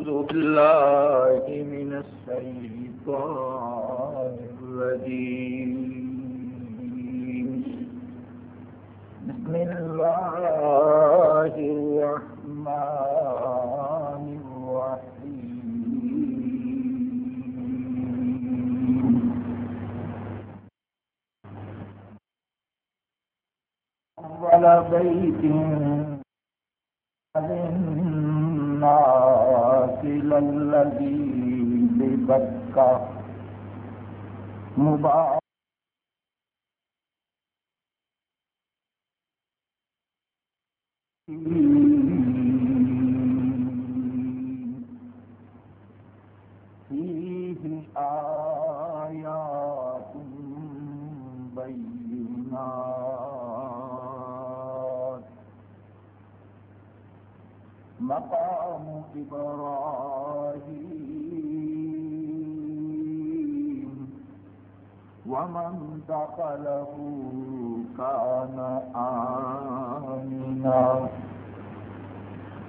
أعوذ بالله من الشيطان الرجيم. بسم الله الرحمن الرحيم. أول بيت الذي ببكة مبارك دخله كان آمنا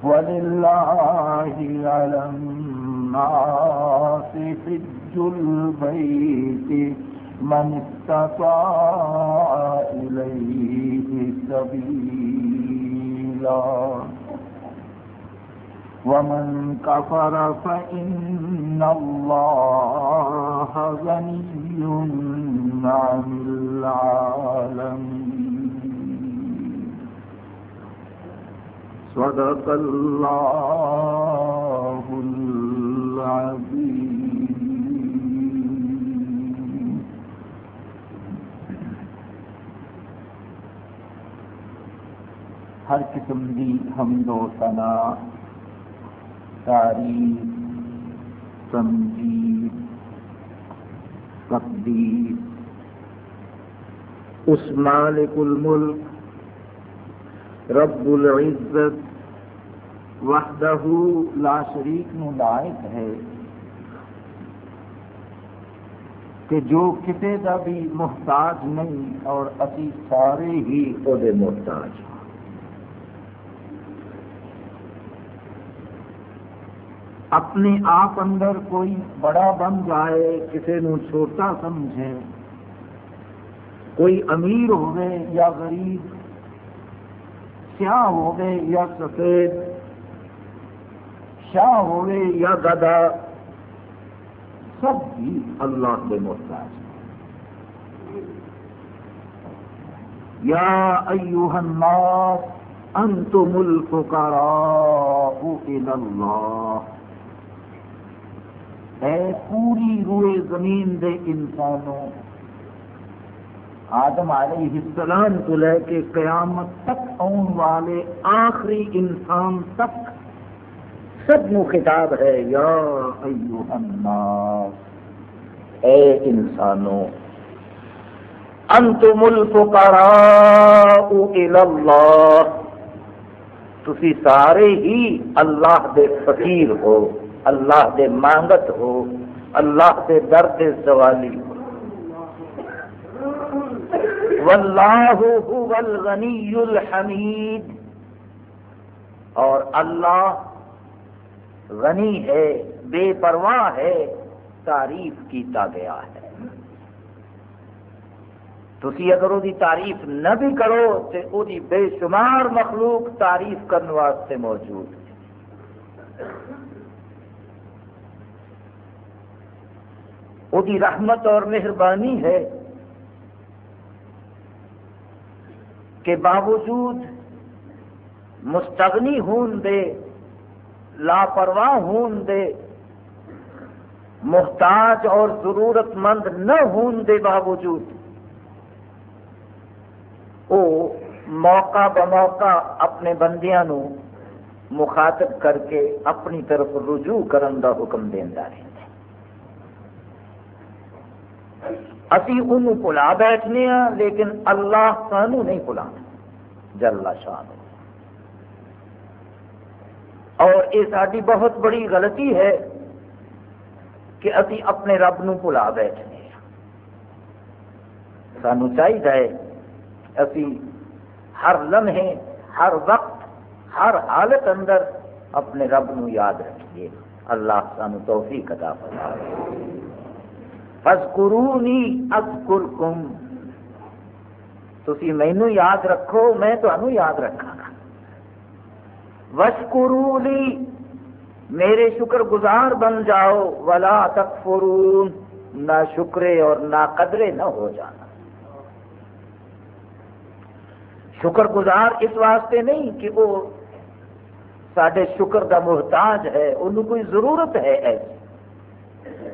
ولله على الناس حج البيت من استطاع إليه سبيلا ومن كفر فإن الله غني عن العالمين. صدق الله العظيم. ہر قسم کی حمد و ثنا تعریف تنظیم تقدیر۔ اس مالک الملک، رب العزت، وحدہ لا شریک نو لائق ہے۔ کہ جو کسی کا بھی محتاج نہیں اور اسی سارے ہی وہ محتاج۔ ہیں اپنے آپ اندر کوئی بڑا بن جائے کسی نو چھوٹا سمجھے، کوئی امیر ہوگے یا غریب، سیاہ ہوگے یا سفید، شاہ ہوگے یا گدا سب بھی اللہ کے محتاج یا ایوہ الناس، انتم الفقراء الى اللہ۔ اے پوری روئے زمین دے انسانوں۔ آدم علیہ السلام کو لے کے قیامت تک آن والے آخری انسان تک سب نو خطاب ہے، یا ایوہ الناس، اے انسانوں، انتم الفقراء الاللہ تسی سارے ہی اللہ دے فقیر ہو۔ اللہ دے مانگت ہو، اللہ دے درد سوالی ہو۔ واللہ هو الغنی الحمید۔ اور اللہ غنی ہے، بے پرواہ ہے، تعریف کیتا گیا ہے۔ تسی اگر وہ تعریف نہ بھی کرو تو وہ بے شمار مخلوق تعریف کرنے واسطے موجود ہے وہ رحمت اور مہربانی ہے کہ باوجود مستغنی ہون دے، لاپرواہ ہون دے، محتاج اور ضرورت مند نہ ہون دے باوجود وہ موقع بموقع اپنے بندیاں نو مخاطب کر کے اپنی طرف رجوع کرن دا حکم دینا رہتا اسی انہوں بلا بیٹھنے ہاں لیکن اللہ سانو نہیں بلا جل شان اور یہ ساری بہت بڑی غلطی ہے کہ اسی اپنے رب نو بلا بیٹھنے ہاں سانو چاہیے اسی ہر لمحے، ہر وقت، ہر حالت اندر اپنے رب نو یاد رکھیے۔ اللہ سانو توفیق عطا فرما فذکرونی اذکرکم تسی مینو یاد رکھو، میں تمہیں یاد رکھا گا وشکرولی میرے شکر گزار بن جاؤ، ولا تکفرون، نہ شکرے اور نہ قدرے نہ ہو جانا۔ شکر گزار اس واسطے نہیں کہ وہ سڈے شکر کا محتاج ہے، انہوں کوئی ضرورت ہے ایسی۔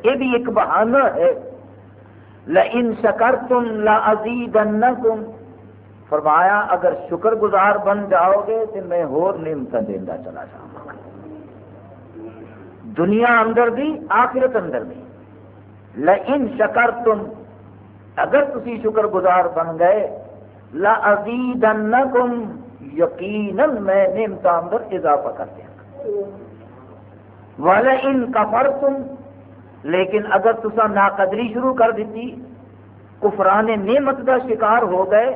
یہ بھی ایک بہانہ ہے لَإِن شَكَرْتُمْ لَأَزِيدَنَّكُمْ فرمایا، اگر شکر گزار بن جاؤ گے تو میں ہور نعمت دینا چلا جاؤں گا۔ دنیا اندر بھی، آخرت اندر بھی۔ لئن شکر اگر تسی شکر گزار بن گئے لَأَزِيدَنَّكُمْ یقیناً میں نعمت اندر اضافہ کر دیا۔ وَلَئِن كَفَرْتُمْ لیکن اگر تسا ناقدری شروع کر دیتی کفران نعمت کا شکار ہو گئے،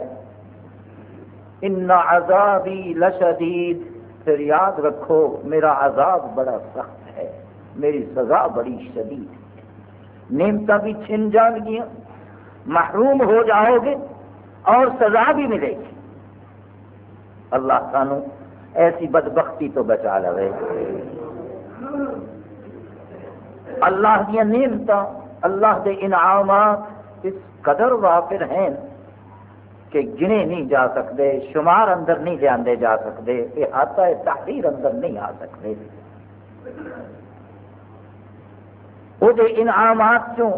ان عذابی لشدید پھر یاد رکھو، میرا عذاب بڑا سخت ہے، میری سزا بڑی شدید ہے۔ نعمت بھی چھن جان گیا محروم ہو جاؤ گے اور سزا بھی ملے گی۔ اللہ سانو ایسی بدبختی تو بچا لے اللہ دیا نعمت اللہ دے انعامات اس قدر وافر ہیں کہ گنے نہیں جا سکتے، شمار اندر نہیں لے جا سکتے، یہ آتا ہے، تحریر اندر نہیں آ سکتے۔ وہ انعامات چوں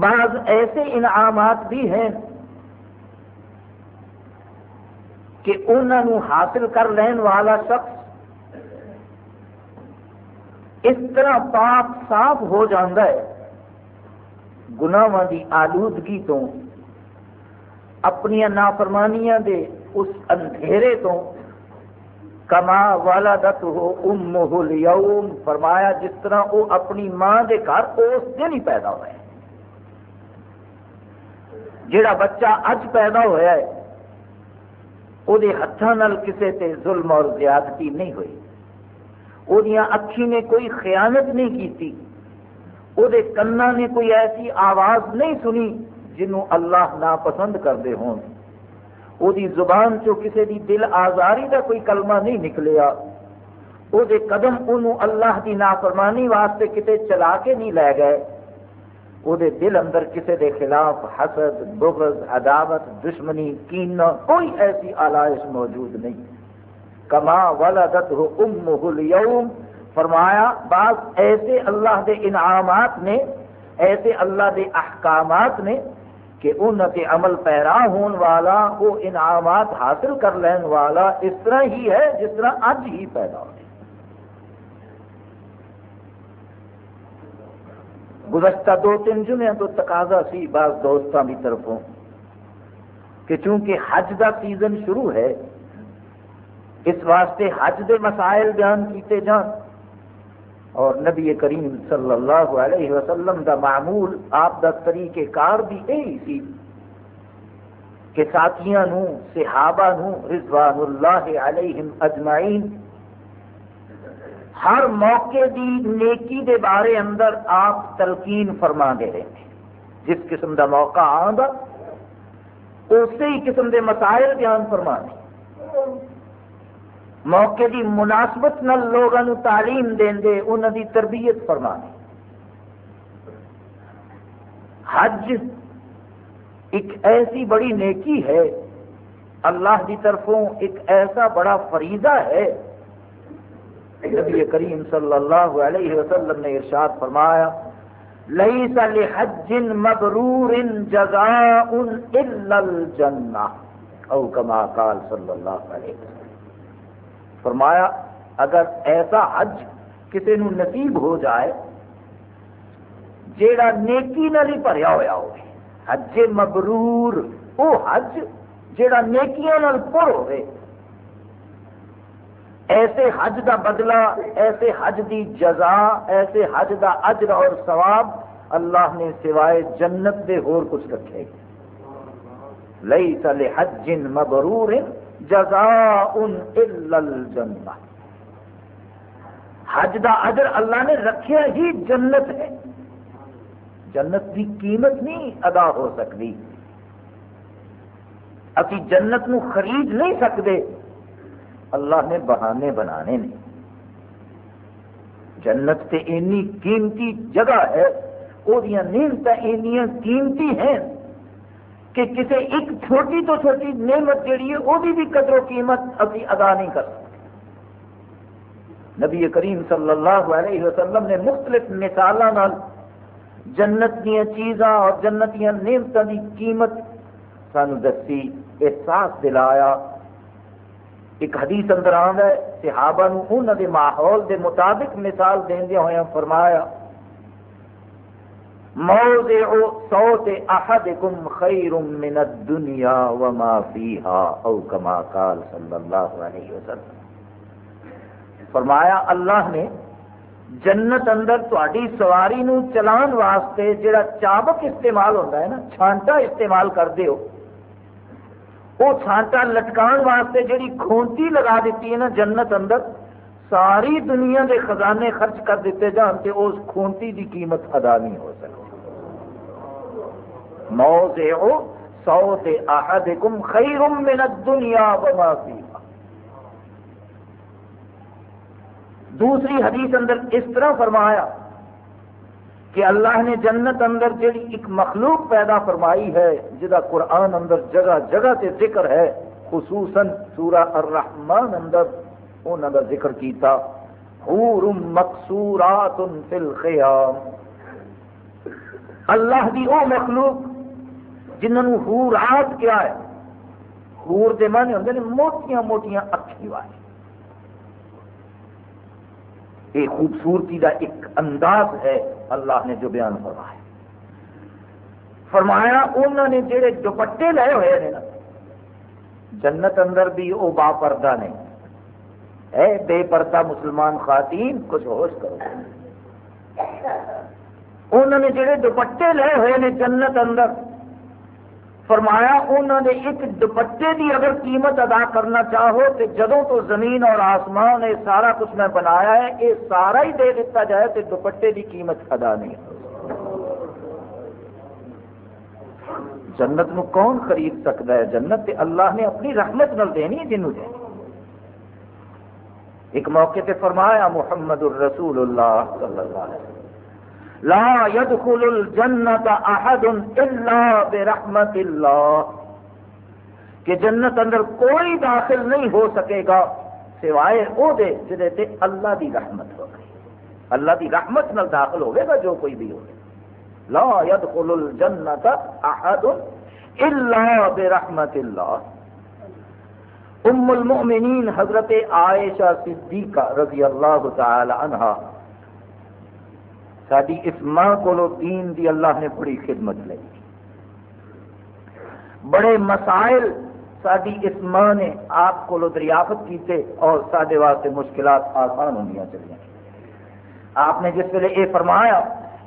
بعض ایسے انعامات بھی ہیں کہ انہوں حاصل کر لین والا شخص اس طرح پاپ صاف ہو جاتا ہے۔ گناواں کی آلودگی تو اپنی نافرمانیاں دے اس اندھیرے تو۔ کما والا دت ہو ام فرمایا جس طرح وہ اپنی ماں دے گھر اس دن ہی پیدا ہوا ہے جڑا بچہ اج پیدا ہوا ہے، وہ ہاتھوں کسی تے ظلم اور زیادتی نہیں ہوئی۔ وہ اکھی نے کوئی خیانت نہیں کی وہ کنا نے کوئی ایسی آواز نہیں سنی جنوں اللہ ناپسند کرتے ہون وہ زبان چو کسی دی دل آزاری کا کوئی کلمہ نہیں نکلیا وہ قدم انہوں اللہ دی نافرمانی واسطے کتے چلا کے نہیں لے گئے وہ دل اندر کسی دے خلاف حسد بغض عداوت دشمنی کین کوئی ایسی آلائش موجود نہیں کما ولدت ہو ام فرمایا، بعض ایسے اللہ دے انعامات نے، ایسے اللہ دے احکامات نے، کہ ان کے عمل پیرا ہون والا، وہ انعامات حاصل کر لین والا اس طرح ہی ہے، جس طرح اج ہی پیدا ہو گزشتہ دو تین جمعے تو تقاضا سی بعض دوستوں کی طرفوں کہ چونکہ حج دا سیزن شروع ہے اس واسطے حج دے مسائل بیان کیتے جان۔ اور نبی کریم صلی اللہ علیہ وسلم دا معمول، آپ دا طریقہ کار بھی یہی سی کہ ساتھیاں نو صحابہ نو رضوان اللہ علیہم اجمعین، ہر موقع دی نیکی دے بارے اندر آپ تلقین فرما دے رہے ہیں۔ جس قسم دا موقع آندا، اسی قسم دے مسائل بیان فرما دیں موقع کی مناسبت نل لوگوں تعلیم دیں دے انہوں کی تربیت فرما حج ایک ایسی بڑی نیکی ہے، اللہ کی طرفوں ایک ایسا بڑا فریضہ ہے۔ نبی کریم صلی اللہ علیہ وسلم نے ارشاد فرمایا ليس لحج مبرور جزاء الا الجنہ، او كما قال صلی اللہ علیہ وسلم۔ فرمایا، اگر ایسا حج کسی نو نصیب ہو جائے، جیڑا نیکی نال ہی بھریا ہوا ہو حج مبرور وہ حج جیڑا نیکیاں نال پر ہوئے، ایسے حج دا بدلہ، ایسے حج دی جزا، ایسے حج دا اجر اور ثواب اللہ نے سوائے جنت دے ہور کچھ رکھے۔ لئی سل حج مبرور جزاء الا الجنہ۔ حج دا اجر اللہ نے رکھیا ہی جنت ہے۔ جنت کی قیمت نہیں ادا ہو سکتی۔ ابھی جنت نو خرید نہیں سکتے۔ اللہ نے بہانے بنانے نے۔ جنت تے اینی قیمتی جگہ ہے۔ وہ نعمت اینیاں قیمتی ہیں۔ کہ کسی ایک چھوٹی تو چھوٹی نعمت جیڑی ہے، وہ بھی قدر و قیمت ابھی ادا نہیں کر سکتے۔ نبی کریم صلی اللہ علیہ وسلم نے مختلف مثالوں جنت دیا چیزاں اور جنت دیا نعمتوں کی قیمت سانو دسی، احساس دلایا۔ ایک حدیث اندر آد ہے، صحابہ انہوں دے ماحول دے مطابق مثال دیا ہوا فرمایا۔ موضع صوت احدکم خیر من الدنیا وما فیها او کما قال صلی اللہ علیہ وسلم۔ فرمایا، اللہ نے جنت اندر تاری سواری نو چلان واسطے جڑا چابک استعمال ہوتا ہے نا، چھانٹا استعمال کرتے ہو وہ چھانٹا لٹکان واسطے جڑی کھونتی لگا دیتی ہے نا جنت اندر ساری دنیا دے خزانے خرچ کر دیتے جان تے اس کھونتی دی قیمت ادا نہیں ہو سکتی۔ موضع صوت احدکم خیر من الدنیا وما فیہا۔ دوسری حدیث اندر اس طرح فرمایا کہ اللہ نے جنت اندر جڑی ایک مخلوق پیدا فرمائی ہے جہاں قرآن اندر جگہ جگہ سے ذکر ہے، خصوصاً سورہ الرحمن اندر۔ انہوں کا ذکر کیتا، حور مقصورات فی الخیام۔ اللہ دی او مخلوق جنہوں حورات کیا ہے، حور دے معنی ہوندے نے موٹیاں موٹیاں اکھی والے یہ خوبصورتی کا ایک انداز ہے اللہ نے جو بیان فرمایا۔ فرمایا انہوں نے جڑے دوپٹے لے ہوئے ہیں نا، جنت اندر بھی وہ با پردہ نہیں اے بے پردہ مسلمان خواتین کچھ ہوش کرو۔ انہوں نے جڑے دوپٹے لے ہوئے ہیں جنت اندر، فرمایا انہوں نے ایک دوپٹے کی اگر قیمت ادا کرنا چاہو تو جدوں تو زمین اور آسمان یہ سارا کچھ میں بنایا ہے، یہ سارا ہی دے دیتا جائے تو دوپٹے کی قیمت ادا نہیں جنت نو کون خرید سکتا ہے؟ جنت تے اللہ نے اپنی رحمت نل دینی ہے جنوں دینی ایک موقع پہ فرمایا محمد الرسول اللہ صلی اللہ علیہ وسلم، لا يدخل الجنت احد الا برحمت اللہ، کہ جنت اندر کوئی داخل نہیں ہو سکے گا سوائے او دے جدے تے اللہ دی رحمت ہو گئی۔ اللہ دی رحمت نال داخل ہوئے گا جو کوئی بھی ہوگا لا يدخل الجنت احد الا برحمت اللہ۔ ام المؤمنین حضرت عائشہ صدیقہ رضی اللہ تعالی عنہ۔ ساری اس ماں کو دین دی اللہ نے بڑی خدمت لی بڑے مسائل ساری اس ماں نے آپ کو دریافت کیتے اور سارے واسطے مشکلات آسان ہوں چلیں آپ نے جس ویلے یہ فرمایا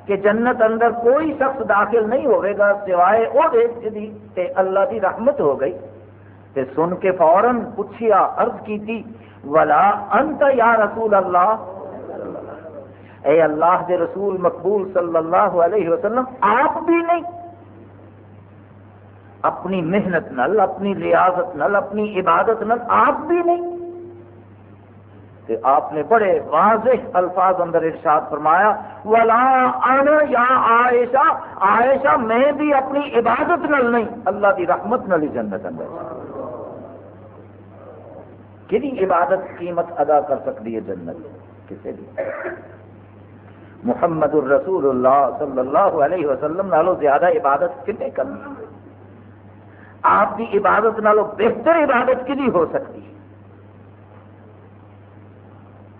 کہ جنت اندر کوئی شخص داخل نہیں ہوئے گا سوائے وہ جی تے اللہ کی رحمت ہو گئی۔ تے سن کے فوراً پوچھیا، عرض کی تھی ولا انت یا رسول اللہ اے اللہ دے رسول مقبول صلی اللہ علیہ وسلم، آپ بھی نہیں۔ اپنی محنت نل اپنی ریاضت نل اپنی عبادت نل آپ بھی نہیں۔ کہ آپ نے بڑے واضح الفاظ اندر ارشاد فرمایا، ولا انا یا عائشہ عائشہ، میں بھی اپنی عبادت نل نہیں، اللہ کی رحمت نل ہی جنت اندر۔ کہ عبادت قیمت ادا کر سکتی ہے جنت کسی بھی۔ محمد الرسول اللہ صلی اللہ علیہ وسلم نالو زیادہ عبادت کنے کرنی؟ آپ کی عبادت نالو بہتر عبادت کی ہو سکتی؟ ہے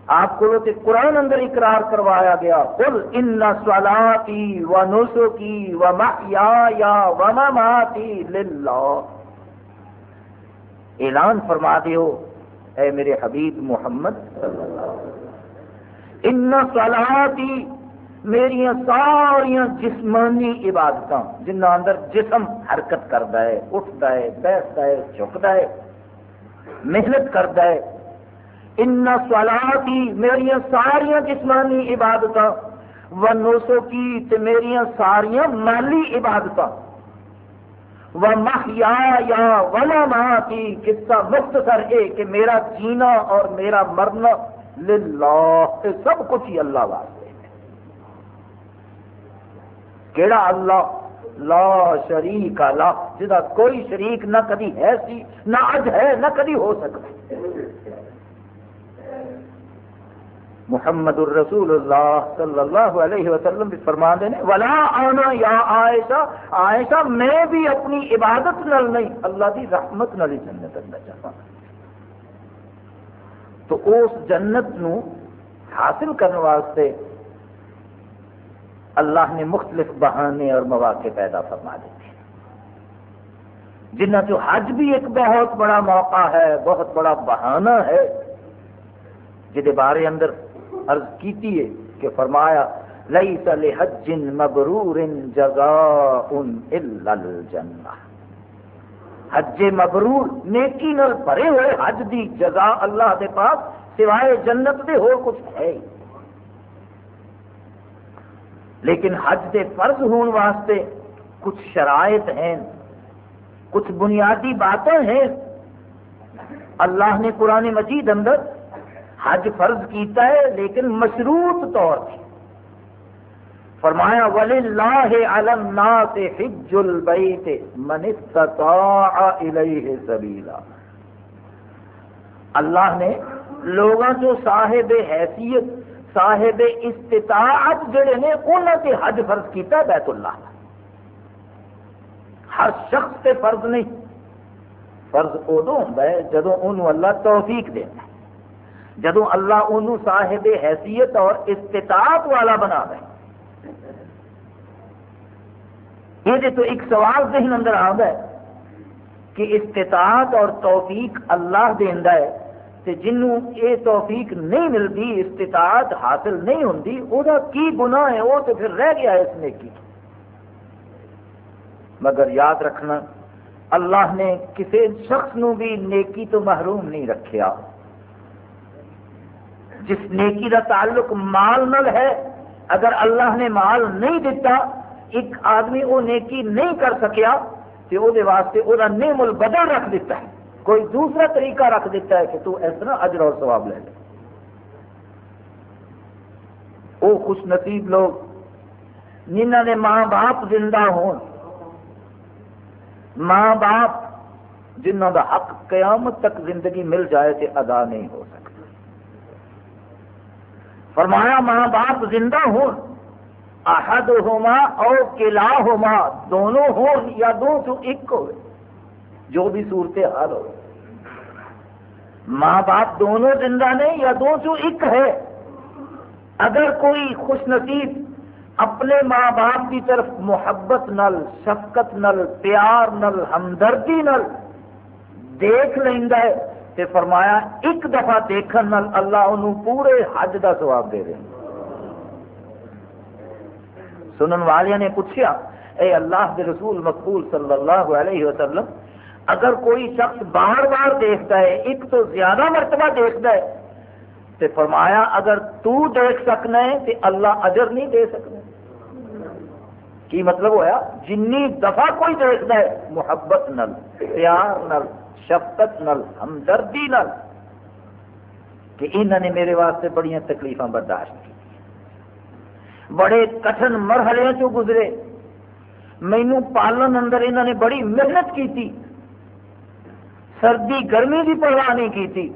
آپ کو تے قرآن اندر اقرار کروایا گیا، قل ان صلاتی و نسکی و محیایا و مماتی للہ۔ اعلان فرما دیو اے میرے حبیب محمد صلی اللہ ان صلاحاتی میری ساریا جسمانی عبادت جنہ اندر جسم حرکت کرتا ہے اٹھتا ہے بیٹھتا ہے جھکتا ہے، محنت کرتا ہے، ان سوالاتی میری ساریا جسمانی عبادت و نوسو کی میری ساریا مالی عبادت و محیا یا ولا ماں کی قصہ مختصر ہے کہ میرا جینا اور میرا مرنا للہ سب کچھ ہی اللہ واسطے کیڑا اللہ؟ لا شریک اللہ جہاں کوئی شریک نہ کدی ہے سی، نہ اج ہے، نہ کدی ہو سکتا۔ محمد الرسول اللہ صلی اللہ علیہ وسلم بھی فرما دے ولا آنا یا عائشہ عائشہ میں بھی اپنی عبادت نل نہیں، اللہ دی رحمت نل جنت اندر چاہتا تو اس جنت نو حاصل کرنے واسطے اللہ نے مختلف بہانے اور مواقع پیدا فرما دیتے جنہ جو حج بھی ایک بہت بڑا موقع ہے، بہت بڑا بہانہ ہے جہد بارے اندر عرض کیتی ہے کہ فرمایا لیس لحج مبرور جزاء الا الجنہ حج مبرور نیکی نال بھرے ہوئے حج دی جزا اللہ دے پاس سوائے جنت دے ہو کچھ ہے لیکن حج دے فرض ہون واسطے کچھ شرائط ہیں، کچھ بنیادی باتیں ہیں۔ اللہ نے قرآن مجید اندر حج فرض کیتا ہے، لیکن مشروط طور سے فرمایا ولی اللہ الناس حج البیت من استطاع الیہ سبیلا اللہ نے لوگوں جو صاحب حیثیت، صاحب استطاعت جڑے نے انہوں سے حج فرض کیتا ہے بیت اللہ ہر شخص سے فرض نہیں۔ فرض ادو ہوں جدو انہوں اللہ توفیق دینا جدو اللہ انہوں صاحب حیثیت اور استطاعت والا بنا دے۔ یہ جی تو ایک سوال ذہن اندر آ ہے کہ استطاعت اور توفیق اللہ دینا ہے، تے جنوں یہ توفیق نہیں ملتی، استطاعت حاصل نہیں ہوتی وہ کی گناہ ہے؟ وہ تو پھر رہ گیا اس نیکی۔ مگر یاد رکھنا، اللہ نے کسی شخص نو بھی نیکی تو محروم نہیں رکھیا۔ جس نیکی کا تعلق مال نل ہے، اگر اللہ نے مال نہیں دیتا ایک آدمی وہ نیکی نہیں کر سکیا تو وہ واسطے وہ نیم البدل رکھ دیتا ہے۔ کوئی دوسرا طریقہ رکھ دیتا ہے کہ تو اس طرح اجر اور ثواب لے لے۔ وہ خوش نصیب لوگ جنہ نے ماں باپ زندہ ہون، ماں باپ جنہوں کا حق قیامت تک زندگی مل جائے تو ادا نہیں ہو۔ فرمایا، ماں باپ زندہ ہون احد ہوما اور کلا ہوما دونوں ہون یا دو تو ایک ہو جو بھی صورت حال ہو۔ ماں باپ دونوں زندہ نہیں یا دو تو ایک ہے۔ اگر کوئی خوش نصیب اپنے ماں باپ کی طرف محبت نل، شفقت نل، پیار نل، ہمدردی نل دیکھ لینا ہے تے فرمایا ایک دفعہ دیکھن نال اللہ انہوں پورے حج دا ثواب دے رہے سنن والے نے پوچھا اے اللہ دے رسول مقبول صلی اللہ علیہ وسلم، اگر کوئی شخص بار بار دیکھتا ہے، ایک تو زیادہ مرتبہ دیکھتا ہے، تے فرمایا اگر تو دیکھ سکنا ہے، تے اللہ اجر نہیں دے سکنا۔ کی مطلب ہویا؟ جنی دفعہ کوئی دیکھتا ہے، محبت نل پیار نل شفقت نل ہمدردی نل کہ انہوں نے میرے واسطے بڑی تکلیف برداشت کی بڑے کٹن مرحلے چو گزرے۔ مینو پالن اندر انہوں نے بڑی محنت کی تھی سردی، گرمی کی پرواہ نہیں کی تھی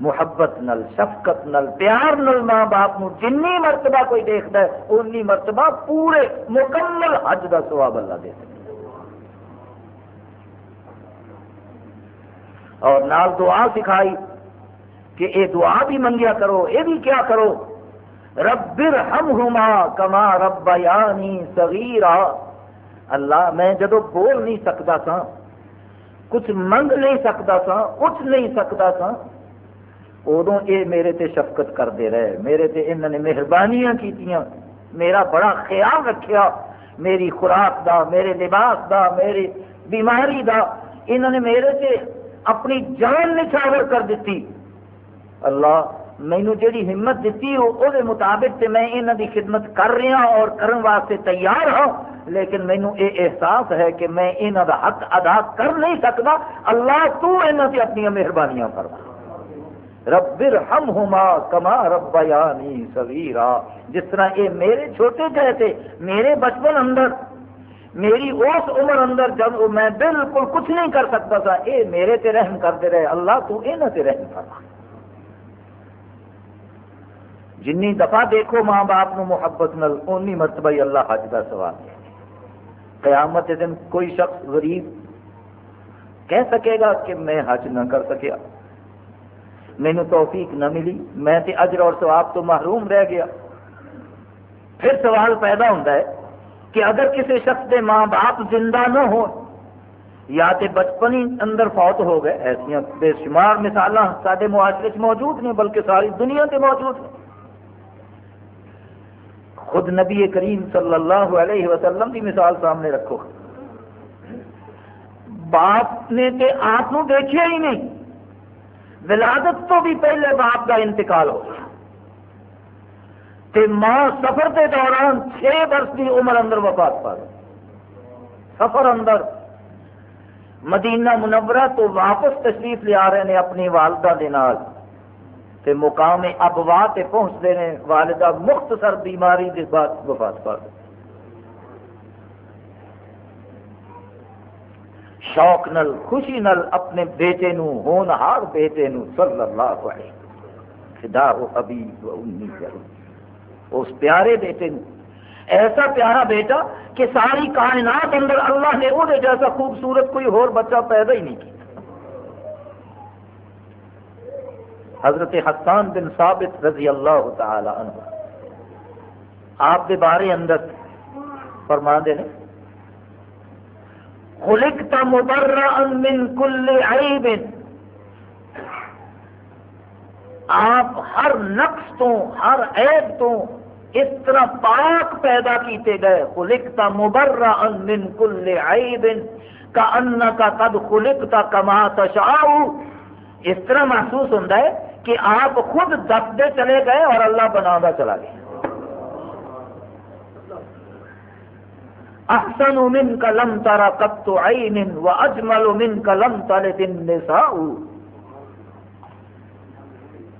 محبت نل شفقت نل پیار نل ماں باپ نو جنی مرتبہ کوئی دیکھتا ہے انی مرتبہ پورے مکمل حج کا سواب اللہ دے سکتا اور نال دعا سکھائی کہ اے دعا بھی منگیا کرو یہ بھی کیا کرو؟ رب ہوما کما رب یعنی صغیرا۔ اللہ، میں جدو بول نہیں سکتا سا، کچھ منگ نہیں سکتا سا، اٹھ نہیں سکتا سا ادو یہ میرے تے شفقت کرتے رہے۔ میرے تے انہوں نے مہربانیاں کیتیاں۔ میرا بڑا خیال رکھیا، میری خوراک دا، میرے لباس دا، میری بیماری دا۔ انہوں نے میرے سے اپنی جان نچھاور کر دیتی۔ اللہ مینو جیڑی ہمت دیتی ہو او دے مطابق تے میں انہاں دی خدمت کر رہا اور کرن واسطے تیار ہوں، لیکن مینو یہ احساس ہے کہ میں انہاں دا حق ادا کر نہیں سکتا اللہ، تو انہاں سے اپنی مہربانیاں فرما۔ رب ارحمہما کما ربیانی صغیرا۔ جس طرح یہ میرے چھوٹے گئے تھے میرے بچپن اندر میری اس عمر اندر جب میں بالکل کچھ نہیں کر سکتا تھا، اے میرے تے رحم کرتے رہے، اللہ تو انہاں تے رحم فرما۔ جنی دفعہ دیکھو ماں باپ نو محبت نل اونی مرتبہ اللہ حج کا سوال ہے قیامت دن کوئی شخص غریب کہہ سکے گا کہ میں حج نہ کر سکیا۔ مینو توفیق نہ ملی، میں تے اجر اور ثواب تو محروم رہ گیا۔ پھر سوال پیدا ہوتا ہے کہ اگر کسی شخص کے ماں باپ زندہ نہ ہو یا تے بچپن ہی اندر فوت ہو گئے ایسا بے شمار مثال سارے معاشرے موجود نہیں، بلکہ ساری دنیا کے موجود ہیں۔ خود نبی کریم صلی اللہ علیہ وسلم کی مثال سامنے رکھو۔ باپ نے تے آپ دیکھا ہی نہیں۔ ولادت تو بھی پہلے باپ کا انتقال ہو گیا۔ تے ماں سفر کے دوران چھ برس کی عمر اندر وفات پا گئی۔ سفر اندر مدینہ منورہ تو واپس تشریف لیا رہے ہیں اپنی والدہ کے نال، تے مقام ابوا تے پہنچتے ہیں والدہ مختصر بیماری کے بعد وفات پا شوق نل خوشی نل اپنے بیٹے نو، ہونہار بیٹے نو، صلی اللہ علیہ خدا ہو حبیب و امی اس پیارے بیٹے نو ایسا پیارا بیٹا کہ ساری کائنات اندر اللہ نے وہ جیسا خوبصورت کوئی اور بچہ پیدا ہی نہیں کیا۔ حضرت حسان بن ثابت رضی اللہ تعالی عنہ۔ آپ کے بارے اندر فرما دے خلقت مبرا من کل عیب۔ آپ ہر نقص تو، ہر عیب تو اس طرح پاک پیدا کیتے گئے خلقت مبرا من کل عیب کا ان کا قد خلقت کما تشاؤ اس طرح محسوس ہوتا ہے کہ آپ خود دستے چلے گئے اور اللہ بنا چلا گیا۔ احسن من کا لم تارا کب تو و اجمل من کا لم تارے دن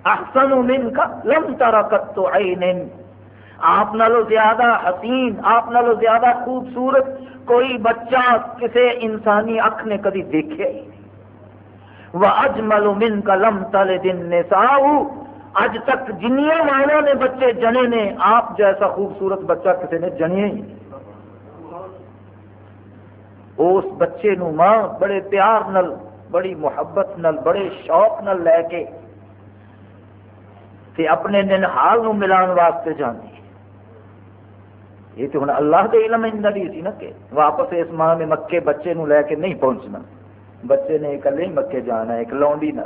احسن من کا لم تارا کب تو آپ نالو زیادہ حسین، آپ نالو زیادہ خوبصورت، کوئی بچہ کسی انسانی اکھ نے کدی دیکھے ہی نہیں۔ اجمل من کا لم تل دن اج تک جنیا مانا نے بچے جنے نے، آپ جیسا خوبصورت بچہ کسی نے جنیا ہی نہیں۔ اس بچے نو ماں بڑے پیار نل بڑی محبت نل بڑے شوق نل لے کے تے اپنے ننحال نو ملان واسطے جانے یہ تو ہوں اللہ کے علم اندر ہی سی نا کہ واپس اس ماں نے مکے بچے نو لے کے نہیں پہنچنا۔ بچے نے اکلے ہی مکے جانا، ایک لونڈی نہ۔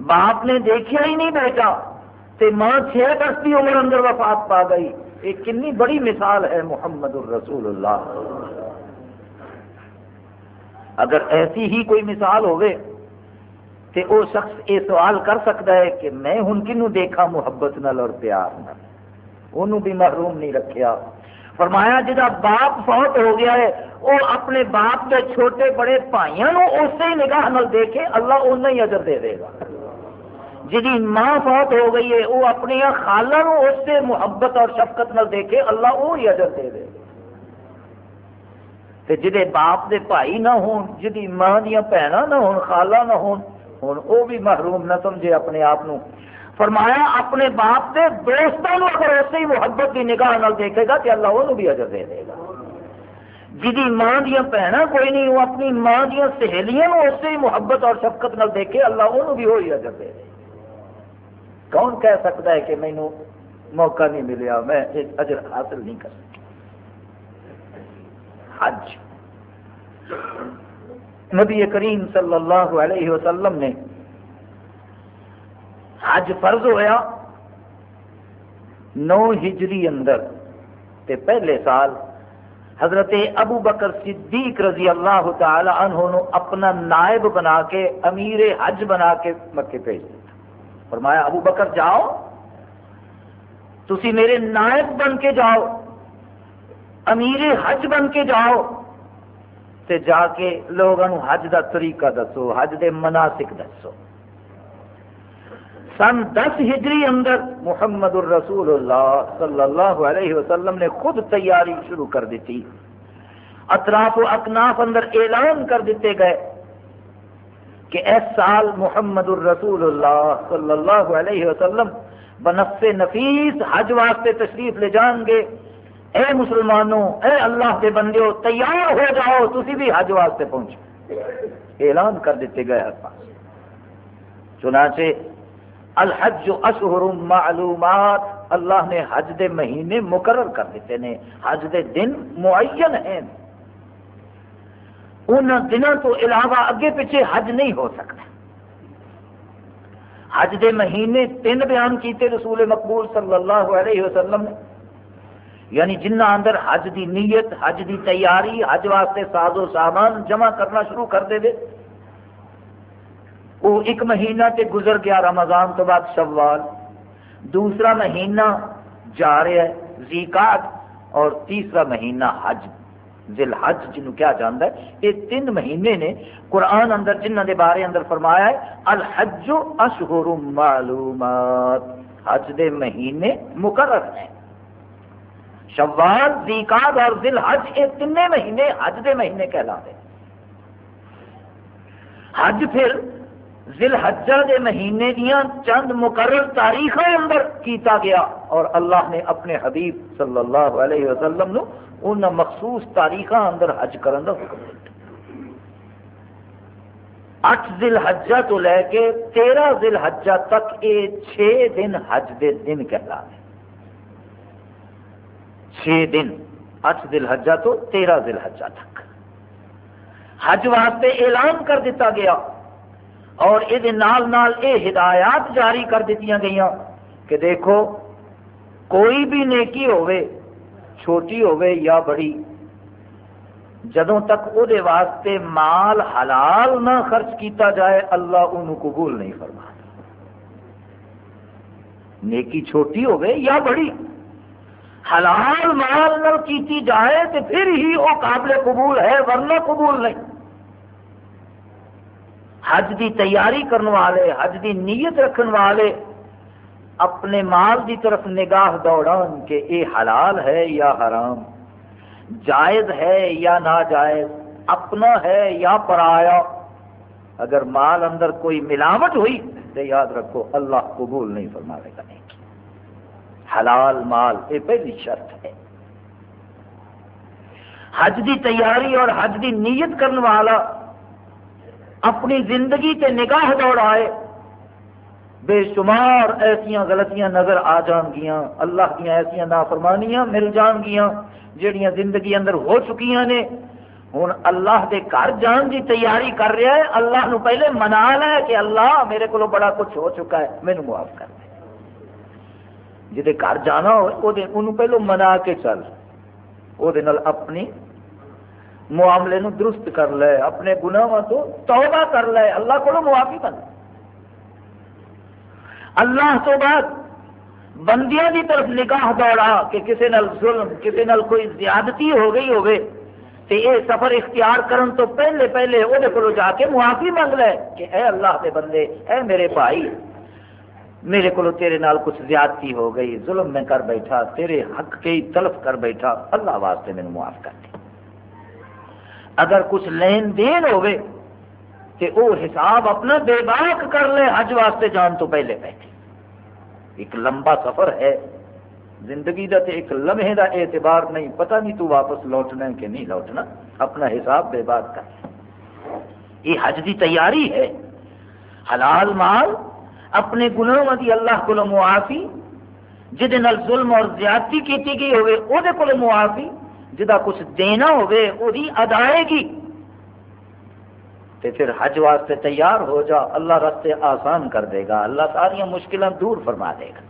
باپ نے دیکھا ہی نہیں بیٹا۔ تے ماں چھ برس کی عمر اندر وفات پا گئی۔ یہ کنی بڑی مثال ہے محمد الرسول اللہ۔ اگر ایسی ہی کوئی مثال ہوئے، تے وہ شخص یہ سوال کر سکتا ہے کہ میں ہن کنو دیکھا محبت نال اور پیار نال؟ انہوں بھی محروم نہیں رکھیا۔ فرمایا جا باپ فوت ہو گیا ہے وہ اپنے باپ کے چھوٹے بڑے بھائیوں اسی نگاہ نل دیکھے اللہ اُن ہی اجر دے دے گا۔ جی ماں فوت ہو گئی ہے وہ اپنی خالہ اس سے محبت اور شفقت نل دیکھے اللہ وہ ہی اجر دے دے۔ گا جہے باپ دے بھائی نہ ہون جی ماں دیا بھن نہ ہون، خالہ نہ ہون ہوں وہ بھی محروم نہ سمجھے اپنے آپ فرمایا، اپنے باپ کے دوستوں اگر اسے ہی محبت کی نگاہ نال دیکھے گا تو اللہ وہ بھی اجر دے دے گا۔ جی ماں دیا بھن کوئی نہیں، وہ اپنی ماں دیا سہیلیاں اسے ہی محبت اور شفقت نال دیکھے اللہ وہ بھی وہی اجر دے دے۔ کون کہہ سکتا ہے کہ مینو موقع نہیں ملیا، میں اجر حاصل نہیں کر حج۔ نبی کریم صلی اللہ علیہ وسلم نے حج فرض ہویا نو ہجری اندر تے پہلے سال حضرت ابو بکر صدیق رضی اللہ تعالی عنہ نو اپنا نائب بنا کے امیر حج بنا کے مکے بھیج دیتا۔ فرمایا، ابو بکر جاؤ، تسی میرے نائب بن کے جاؤ، امیر حج بن کے جاؤ، تے جا کے لوگوں حج دا طریقہ دسو، حج دے مناسک دسو۔ سن دس ہجری اندر محمد الرسول اللہ صلی اللہ علیہ وسلم نے خود تیاری شروع کر دیتی۔ اطراف و اکناف اندر اعلان کر دیتے گئے کہ اس سال محمد الرسول اللہ صلی اللہ علیہ وسلم بنفس نفیس حج واسطے تشریف لے جان گے۔ اے مسلمانوں، اے اللہ کے بندے تیار ہو جاؤ تھی بھی حج واسطے پہنچو۔ اعلان کر دیتے گئے ہر پاس۔ چنانچہ الحج اشہر معلومات اللہ نے حج دے مہینے مقرر کر دیتے ہیں حج دے دن معین ہیں۔ ان دنوں تو علاوہ اگے پیچھے حج نہیں ہو سکتا۔ حج دے مہینے تین بیان کیتے رسول مقبول صلی اللہ علیہ وسلم نے۔ یعنی جنہ اندر حج دی نیت، حج دی تیاری، حج واسطے ساز و سامان جمع کرنا شروع کر دے دے۔ وہ ایک مہینہ تے گزر گیا رمضان تو بعد شوال۔ دوسرا مہینہ جا رہا ہے زیکات اور تیسرا مہینہ حج۔ ذل حج جنہوں کیا جانتا ہے، یہ تین مہینے نے قرآن اندر جنہ دے بارے اندر فرمایا ہے، الحج اشہر معلومات۔ حج دے مہینے مقرر ہیں۔ شوال، زیکات اور ذل حج یہ تین مہینے حج دے مہینے کہلا دے حج پھر ذل حجہ دے مہینے دیا چند مقرر تاریخ اندر کیتا گیا اور اللہ نے اپنے حبیب صلی اللہ علیہ وسلم نو ان مخصوص تاریخ اندر حج کرن دا حکم دیتا اٹھ ذل حجہ تو لے کے تیرہ ذل حجہ تک یہ چھ دن حج دے دن کہلا ہے۔ چھ دن، اٹھ ذل حجہ تو تیرہ ذل حجہ تک۔ حج واسطے اعلان کر دیتا گیا۔ اور یہ ہدایات جاری کر دیتی گئی کہ دیکھو، کوئی بھی نیکی ہوئے چھوٹی ہوئے یا بڑی، جدوں تک وہ واسطے مال حلال نہ خرچ کیتا جائے، اللہ انہوں قبول نہیں فرما نیکی چھوٹی ہوئے یا بڑی، حلال مال نہ کیتی جائے تو پھر ہی وہ قابل قبول ہے، ورنہ قبول نہیں۔ حج دی تیاری کرنے والے، حج دی نیت رکھن والے، اپنے مال دی طرف نگاہ دوڑان کہ اے حلال ہے یا حرام؟ جائز ہے یا ناجائز؟ اپنا ہے یا پرایا؟ اگر مال اندر کوئی ملاوٹ ہوئی تو یاد رکھو، اللہ قبول نہیں فرماے گا نہیں حلال مال یہ پہلی شرط ہے۔ حج دی تیاری اور حج دی نیت کرنے والا اپنی زندگی تے نگاہ دوڑائے بے شمار ایسا غلطیاں نظر آ جان گیا اللہ دیا ایسا نافرمانیاں مل جان گیا جہیا زندگی اندر ہو چکی نے۔ ہوں اللہ دے گھر جان کی تیاری کر رہا ہے۔ اللہ نو پہلے منا ہے کہ اللہ میرے کو بڑا کچھ ہو چکا ہے۔ مینو معاف کر دے۔ جی گھر جانا ہو پہلو منا کے چل۔ وہ اپنی معاملے نو درست کر لے، اپنے گناہ تو توبہ کر لے، اللہ کو معافی بن اللہ تو بعد بندیاں دی طرف نگاہ دوڑا کہ کسی نال ظلم، کسی نال کوئی زیادتی ہو گئی ہوگی، تے اے سفر اختیار کرن تو پہلے پہلے وہ کو جا کے معافی منگ لے کہ اے اللہ دے بندے، اے میرے بھائی، میرے کو تیرے نال کچھ زیادتی ہو گئی، ظلم میں کر بیٹھا، تیرے حق کے تلف کر بیٹھا، اللہ واسطے میں معاف کر دے۔ اگر کچھ لین دین ہوئے تو وہ حساب اپنا بے باک کر لے، حج واسطے جان تو پہلے بیٹھے ایک لمبا سفر ہے۔ زندگی کا تو ایک لمحے کا اعتبار نہیں، پتہ نہیں تو واپس لوٹنا ہے کہ نہیں لوٹنا۔ اپنا حساب بے بات کر۔ یہ حج کی تیاری ہے۔ حلال مال اپنے گناہوں کی اللہ کو معافی، جہد ظلم اور زیادتی کی گئی ہوئے وہ معافی۔ جدا کچھ دینا ہوئے وہی ادائیگی تے پھر حج واسطے تیار ہو جا، اللہ راستے آسان کر دے گا، اللہ ساری مشکل دور فرما دے گا۔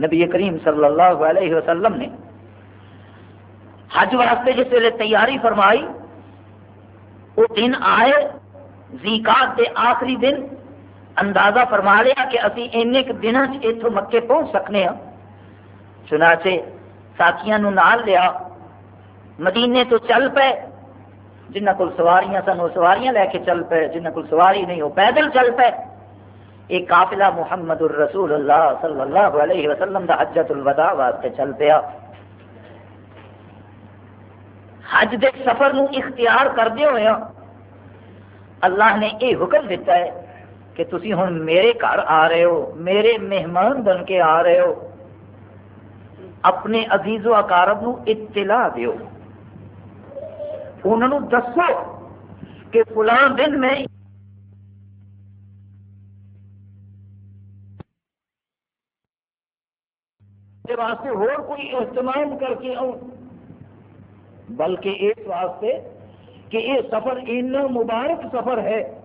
نبی کریم صلی اللہ علیہ وسلم نے حج واسطے جس ویلے تیاری فرمائی، وہ دن آئے، زیکات دے آخری دن اندازہ فرما لیا کہ ابھی این دنوں اتوں مکے پہنچ سکنے ہاں۔ چنانچہ ساتھیاں نال لیا۔ مدینے تو چل پے جنہ کو سواریاں سن، وہ سواریاں لے کے چل پے جنہ کو سواری نہیں، وہ پیدل چل پے ایک قافلہ محمد الرسول اللہ صلی اللہ علیہ وسلم دا حجت الوداع واسطے چل پیا۔ حج دے سفر نو اختیار کردے ہوئے۔ اللہ نے یہ حکم دیتا ہے کہ تسی ہن میرے گھر آ رہے ہو، میرے مہمان بن کے آ رہے ہو۔ اپنے عزیز و اقارب نو اطلاع دیو۔ انہوں دسو کہ فلاں دن میں واسطے اور کوئی اہتمام کر کے آؤں۔ بلکہ اس واسطے کہ یہ سفر اتنا مبارک سفر ہے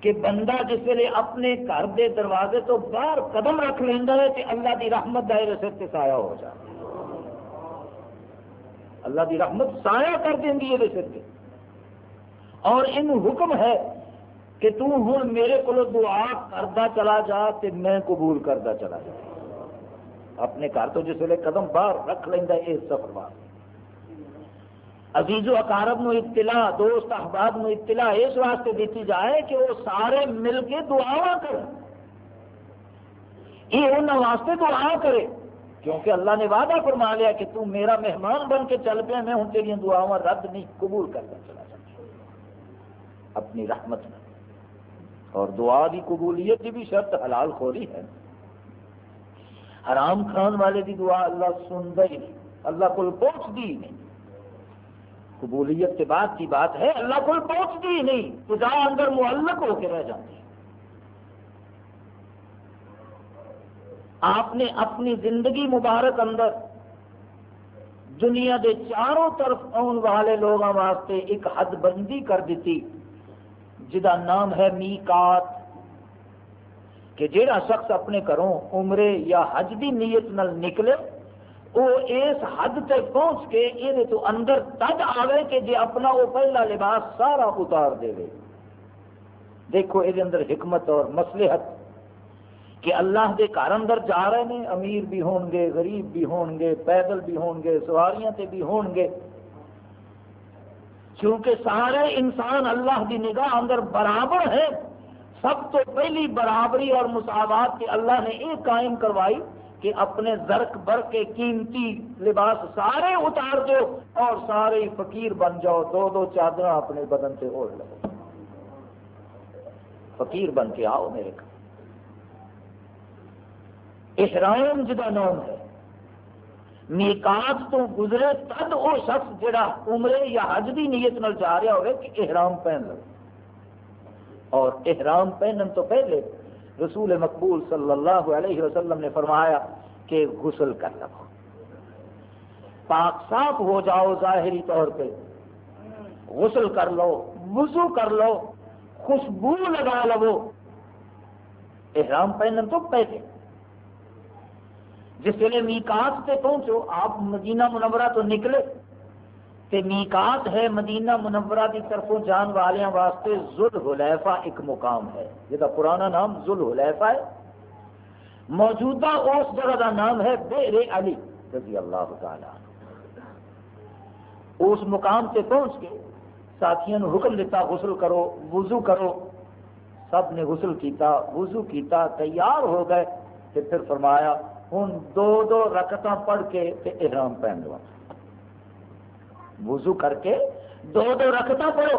کہ بندہ جس ویلے اپنے گھر دے دروازے تو باہر قدم رکھ لینا ہے کہ اللہ دی رحمت دائرے سر سے سایہ ہو جائے۔ اللہ دی رحمت سایہ کر دیں گی یہ سر سے اور ان حکم ہے کہ تو ہوں میرے کو دعا کرتا چلا جا تو میں قبول کرتا چلا جا۔ اپنے گھر تو جس ویلے قدم باہر رکھ لینا یہ سفر بات عزیز و اقارب نو اطلاع، دوست احباب نو اطلاع اس واسطے دیتی جائے کہ وہ سارے مل کے دعا کریں یہ انہوں واسطے دعا کرے۔ کیونکہ اللہ نے وعدہ فرما لیا کہ تو میرا مہمان بن کے چل پیا، میں ہوں تیریاں دعاواں رد نہیں، قبول کرتا چلا جاتا اپنی رحمت میں اور دعا کی قبولیت کی بھی شرط حلال خوری ہے۔ حرام کھان والے کی دعا اللہ سنتا ہی نہیں۔ اللہ کو پہنچتی ہی نہیں۔ قبولیت کے بعد کی بات ہے، اللہ کو پہنچتی ہی نہیں، خدا اندر معلق ہو کے رہ جاتی آپ نے اپنی زندگی مبارک اندر دنیا کے چاروں طرف آن والے لوگوں واسطے ایک حد بندی کر دیتی جہاں نام ہے میکات کہ جہاں شخص اپنے گھروں عمرے یا حج کی نیت نل نکلے وہ اس حد تک پہنچ کے یہ تو اندر تد آئے کہ جی اپنا وہ پہلا لباس سارا اتار دے دیکھو یہ اندر حکمت اور مسلحت کہ اللہ کے گھر اندر جا رہے ہیں، امیر بھی ہون گے، غریب بھی ہون گے، پیدل بھی ہون گے، سواریاں تے بھی ہون گے۔ کیونکہ سارے انسان اللہ کی نگاہ اندر برابر ہے سب تو پہلی برابری اور مساوات کہ اللہ نے یہ قائم کروائی۔ کہ اپنے زرک بر کے قیمتی لباس سارے اتار دو اور سارے فقیر بن جاؤ، دو دو چادر اپنے بدن سے اوڑھ لو۔ فقیر بن کے آؤ میرے گھر۔ احرام جدا نام ہے۔ میکات تو گزرے تد وہ شخص جڑا عمرے یا حج کی نیت نال جا رہا ہوئے کہ احرام پہن لو۔ اور احرام پہنن تو پہلے رسول مقبول صلی اللہ علیہ وسلم نے فرمایا کہ غسل کر لو پاک صاف ہو جاؤ ظاہری طور پہ۔ غسل کر لو، وضو کر لو، خوشبو لگا لو۔ احرام پہنن تو پہلے۔ جس ویلے میکات سے پہنچو، آپ مدینہ منورہ تو نکلے۔ تے میکات ہے مدینہ منورہ کی طرفوں جان والیاں واسطے ذل حلیفہ ایک مقام ہے۔ جہاں پرانا نام ذل حلیفہ ہے۔ موجودہ اس جگہ کا نام ہے بیر علی رضی اللہ تعالی اس مقام سے پہنچ کے ساتھیوں حکم دیتا، غسل کرو، وضو کرو۔ سب نے غسل کیتا، وضو کیتا، تیار ہو گئے۔ پھر فرمایا ہوں دو دو رکعت پڑھ کے احرام پہن لو۔ وضو کر کے دو دو رکھتا پڑھو۔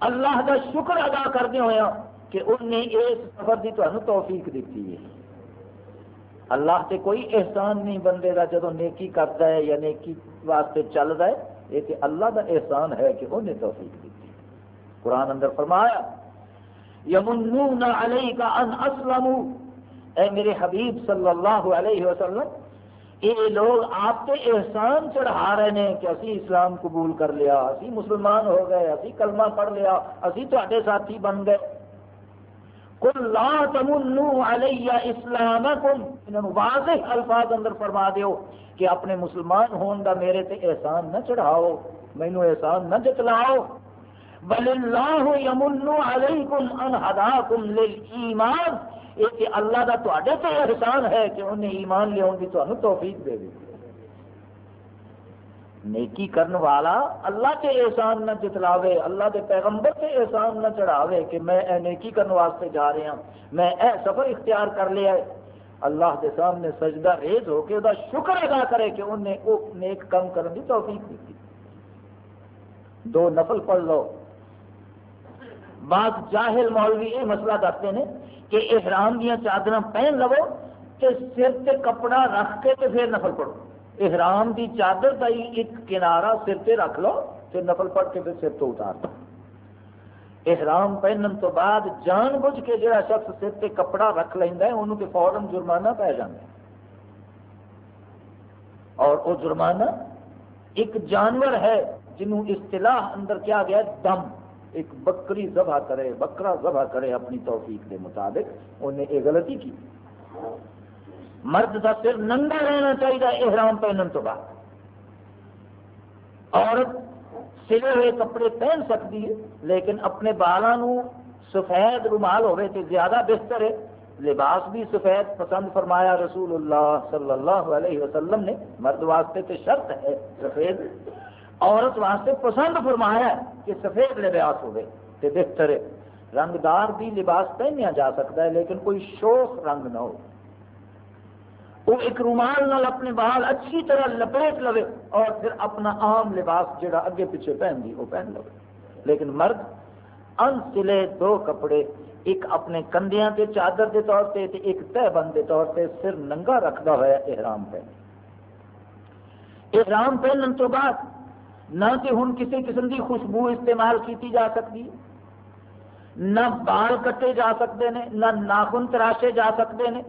اللہ کا شکر ادا کرتے ہوا کہ ان نے اس سفر کی تمہیں توفیق دیتی ہے۔ اللہ سے کوئی احسان نہیں بندے کا جدو نیکی کرتا ہے یا نیکی واسطے چل رہا ہے، یہ کہ اللہ کا احسان ہے کہ انہیں توفیق دیتی قرآن اندر فرمایا، یمنون علیہ کا ان اسلم اے میرے حبیب صلی اللہ علیہ وسلم یہ لوگ آپ کے احسان چڑھا رہے ہیں کہ اسی اسلام قبول کر لیا، اسی مسلمان ہو گئے، اسی کلمہ پڑھ لیا، اسی تے ساتھی بن گئے۔ کل لا تمنو علیہ اسلامکم۔ انہوں واضح الفاظ اندر فرما دیو کہ اپنے مسلمان ہون دا میرے تے احسان نہ چڑھاؤ مینو احسان نہ جتلاؤ۔ بل اللہ یمن علیکم ان ہداکم للایمان۔ یہ کہ اللہ دا تواڈے تے احسان ہے کہ انہیں ایمان لے دی تانوں توفیق دے دی۔ نیکی کرن والا اللہ کے احسان نہ جتلاوے، اللہ کے پیغمبر کے احسان نہ چڑھاوے کہ میں اے نیکی کرن واسطے جا رہا ہوں میں اے سفر اختیار کر لیا ہے۔ اللہ کے سامنے سجدہ ریز ہو کے وہ شکر ادا کرے کہ انہیں وہ نیک کم کرنے کی توفیق دی۔ دو نفل پڑھ لو۔ بعض جاہل مولوی یہ مسئلہ دستے ہیں کہ احرام دیا چادر پہن لو کہ سر تے کپڑا رکھ کے تے پھر نفل پڑھو۔ احرام دی چادر کا ہی ایک کنارا سر تے رکھ لو پھر نفل پڑھ کے پھر سر تو اتار دو۔ احرام پہنن تو بعد جان بوجھ کے جڑا شخص سر تے کپڑا رکھ لینا ہے انہوں کے فوراً جرمانہ پی جانا اور وہ جرمانہ ایک جانور ہے جنہوں اصطلاح اندر کیا گیا دم۔ ایک بکری ذبح کرے، بکرا ذبح کرے اپنی توفیق کے مطابق انہیں یہ غلطی کی۔ مرد کا سر ننگا رہنا چاہیے، احرام پہننے تو بعد۔ عورت سلے ہوئے کپڑے پہن سکتی ہے، لیکن اپنے بالوں سفید رومال ہوئے تو زیادہ بہتر ہے۔ لباس بھی سفید پسند فرمایا رسول اللہ صلی اللہ علیہ وسلم نے۔ مرد واسطے تو شرط ہے، سفید۔ عورت واسطے پسند فرمایا ہے۔ کہ سفید لباس ہوئے تو بہتر ہے۔ رنگدار بھی لباس پہنیا جا سکتا ہے، لیکن کوئی شوق رنگ نہ ہو۔ وہ ایک رومال نال اپنے بال اچھی طرح لپیٹ لو اور پھر اپنا عام لباس جڑا اگے پیچھے پہن دی، وہ پہن لو لیکن مرد، ان سلے دو کپڑے، ایک اپنے کندیاں کے چادر کے طور پہ ایک تہ بند کے طور پہ سر ننگا رکھتا ہوا احرام پہن۔ احرام پہننے تو بعد نہ کہ ہوں کسی قسم کی خوشبو استعمال کی جا سکتی، نہ بال کٹے جا سکتے ہیں نہ ناخن تراشے جا سکتے ہیں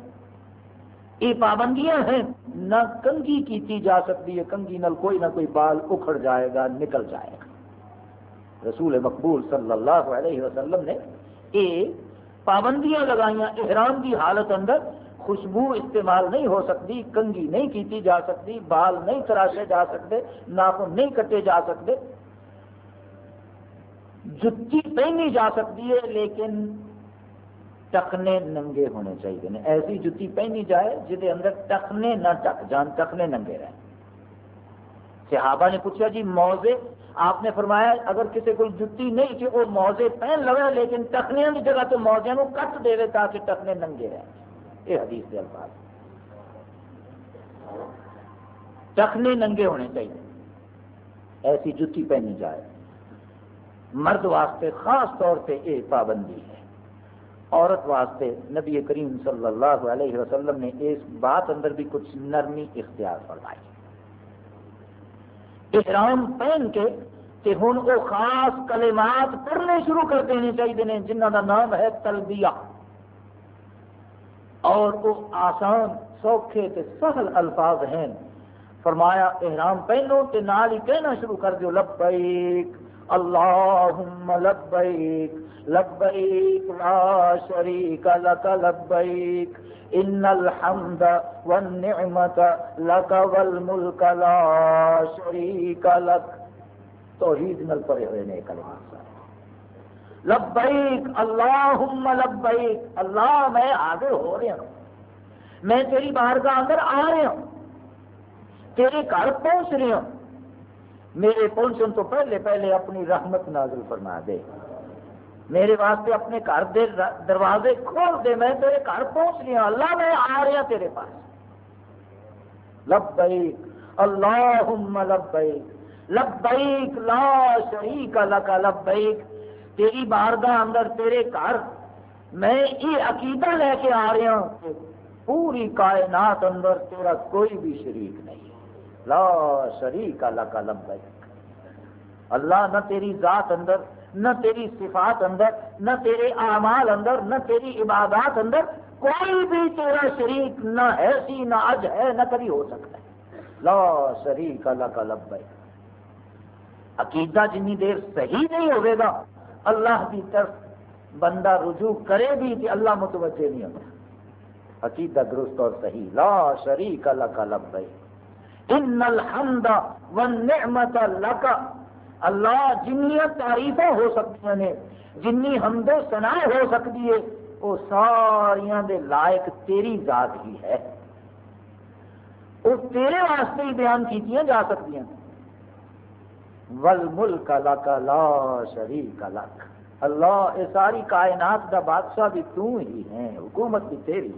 یہ پابندیاں ہیں، نہ کنگھی کی جا سکتی ہے۔ کنگھی نال کوئی نہ کوئی بال اکھڑ جائے گا، نکل جائے گا۔ رسول مقبول صلی اللہ علیہ وسلم نے یہ پابندیاں لگائیاں، احرام کی حالت اندر خوشبو استعمال نہیں ہو سکتی، کنگھی نہیں کی جا سکتی، بال نہیں تراشے جا سکتے، ناخن نہیں کٹے جا سکتے۔ جتی پہنی جا سکتی ہے، لیکن ٹکنے ننگے ہونے چاہیے۔ یعنی ایسی جتی پہنی جائے جہد اندر ٹکنے نہ ٹک جان ٹکنے ننگے رہیں۔ صحابہ نے پوچھا جی موزے؟ آپ نے فرمایا، اگر کسی کو جتی نہیں کہ وہ موزے پہن لو لیکن ٹکنے کی جگہ تو موزے کو کٹ دے تاکہ ٹکنے ننگے رہیں۔ یہ حدیث کے الفاظ۔ ٹکنے ننگے ہونے چاہیے۔ ایسی جتی پہنی جائے۔ مرد واسطے خاص طور پہ یہ پابندی ہے۔ عورت واسطے نبی کریم صلی اللہ علیہ وسلم نے اس بات اندر بھی کچھ نرمی اختیار فرمائی۔ احرام پہن کے کہ ہوں وہ خاص کلمات پڑھنے شروع کر دینے چاہیے جنہ کا نام ہے تلبیہ۔ اور وہ آسان، سوکھے تے سہل الفاظ ہیں۔ فرمایا، احرام پہنو تے نال ہی کہنا شروع کر دیو، لبیک، اللہم لبیک لبیک لا شریک لک، لبیک، ان الحمد والنعمت لک والملک لا شریک لک۔ توحید نل پڑے ہوئے نے کلمات۔ لبیک، اللہم لبیک، اللہ میں آگے ہو رہا ہوں۔ میں تیری بارگاہ اندر آ رہا ہوں۔ تیرے گھر پہنچ رہا ہوں۔ میرے پہنچن تو پہلے پہلے اپنی رحمت نازل فرما دے۔ میرے واسطے اپنے گھر دے دروازے کھول دے۔ میں تیرے گھر پہنچ رہا اللہ میں آ رہا تیرے پاس۔ لبیک، اللہم لبیک۔ لبیک، لا شریک لکا لبیک۔ تیری بارگاہ اندر تیرے گھر میں یہ عقیدہ لے کے آ رہا ہوں پوری کائنات اندر تیرا کوئی بھی شریک نہیں لا شریک اللہ کا لبیک اللہ نہ تیری ذات اندر، نہ تیری صفات اندر، نہ تیرے اعمال اندر، نہ تیری عبادات اندر کوئی بھی تیرا شریک نہ ہے سی نہ اج ہے، نہ کبھی ہو سکتا ہے۔ لا شریک اللہ کا لبیک عقیدہ جنی دیر صحیح نہیں ہوئے گا۔ اللہ کی طرف بندہ رجوع کرے بھی کہ اللہ متوجہ نہیں ہوتا۔ عقیدہ درست اور صحیح۔ لا شریک لک لبیک۔ ان الحمد والنعمت لک۔ اللہ جنیاں تعریفیں ہو سکتی ہیں، جنی حمد و سنا ہو سکتی ہے۔ وہ ساریاں دے لائق تیری ذات ہی ہے۔ وہ تیرے واسطے ہی بیان کی جا سکتی ہیں۔ ول ملک لک، لا شریک لک۔ اللہ یہ ساری کائنات کا بادشاہ بھی تو ہی ہے حکومت بھی تیری۔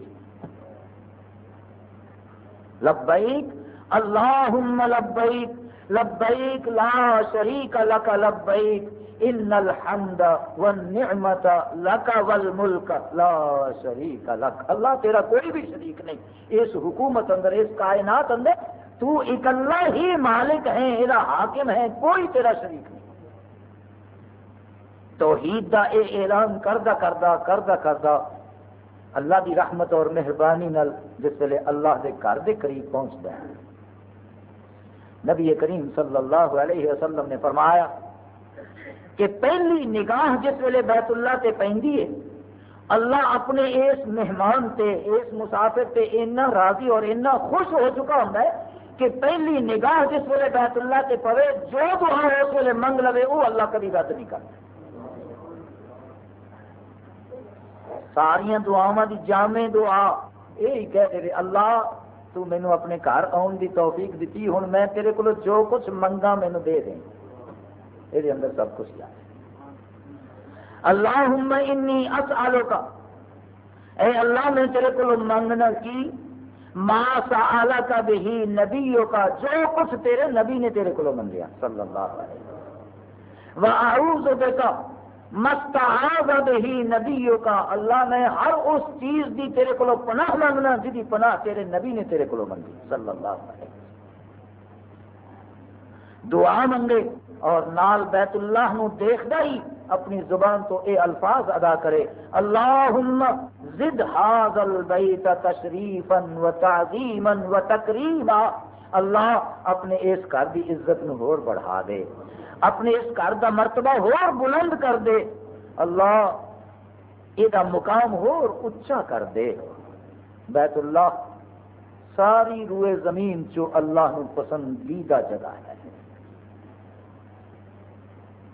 لبیک، اللہم لبیک لبیک لا شریک لک، لبیک، ان الحمد والنعمت لک والملک لا شریک لک۔ اللہ تیرا کوئی بھی شریک نہیں، اس حکومت اندر، اس کائنات اندر تو اکلا ہی مالک ہے یہ حاکم ہے کوئی تیرا شریک نہیں۔ توحید دا اے اعلان کردہ کردہ کردہ کردہ اللہ دی رحمت اور مہربانی نل جس ویلے اللہ دے گھر دے قریب پہنچتا ہے۔ نبی کریم صلی اللہ علیہ وسلم نے فرمایا کہ پہلی نگاہ جس ویلے بیت اللہ تے پہندی ہے، اللہ اپنے اس مہمان تے، اس مسافر تے، اتنا راضی اور اتنا خوش ہو چکا ہوں کہ پہلی نگاہ جس ویلے بیت اللہ تے پوے جو دعا اس ویلے منگ لے وہ اللہ کبھی رد نہیں کرتا۔ ساریا دعوا دی جامع دعا، یہی کہہ دے اللہ، تو مینو اپنے گھر آن دی توفیق دیتی ہوں میں تیرے کو جو کچھ منگا مینو دے دیں۔ یہ اندر سب کچھ جائے اللہ انی اسالو کا اے اللہ، میں تیرے کو منگنا کی ماں سا کا بھی نبیوں کا جو کچھ تیرے نبی نے تیرے کو منگیا صلی اللہ علیہ وسلم۔ وَأَعُوذُ بِكَ مستعاذ ہی نبیوں کا اللہ میں ہر اس چیز دی تیرے کو پناہ منگنا جی پناہ تیرے نبی نے تیرے کو منگی صلی اللہ علیہ وسلم۔ دعا منگے اور نال بیت اللہ نو دیکھدا ہی اپنی زبان تو اے الفاظ ادا کرے۔ اللہم زد هذا البیت تشریفا و تعظیما و تکریما۔ اللہ اپنے اس گھر دی عزت نو اور بڑھا دے۔ اپنے اس گھر کا مرتبہ ہور بلند کر دے۔ اللہ یہ مقام ہور اچا کر دے۔ بیت اللہ ساری روئے زمین جو اللہ نو پسندیدہ جگہ ہے۔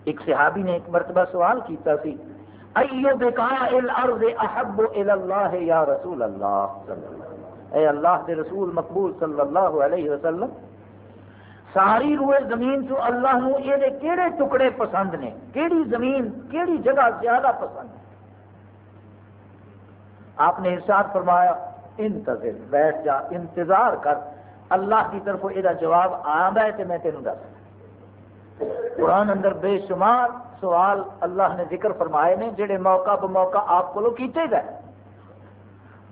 ایک صحابی نے ایک مرتبہ سوال کیتا سی ایو بکا الارض احب اللہ یا رسول اللہ؟ صلی اللہ علیہ وسلم اے اللہ دے رسول مقبول صلی اللہ علیہ وسلم، ساری روئے زمین چو اللہ نو یہ کیڑے ٹکڑے پسند نے؟ کیڑی زمین، کیڑی جگہ زیادہ پسند؟ ہے آپ نے ارشاد فرمایا، انتظر، بیٹھ جا، انتظار کر، اللہ کی طرف یہ جواب آدھا ہے تو میں تینوں دس۔ قرآن اندر بے شمار سوال اللہ نے ذکر فرمائے نے، جڑے موقع بموقع آپ کو کیتے گئے۔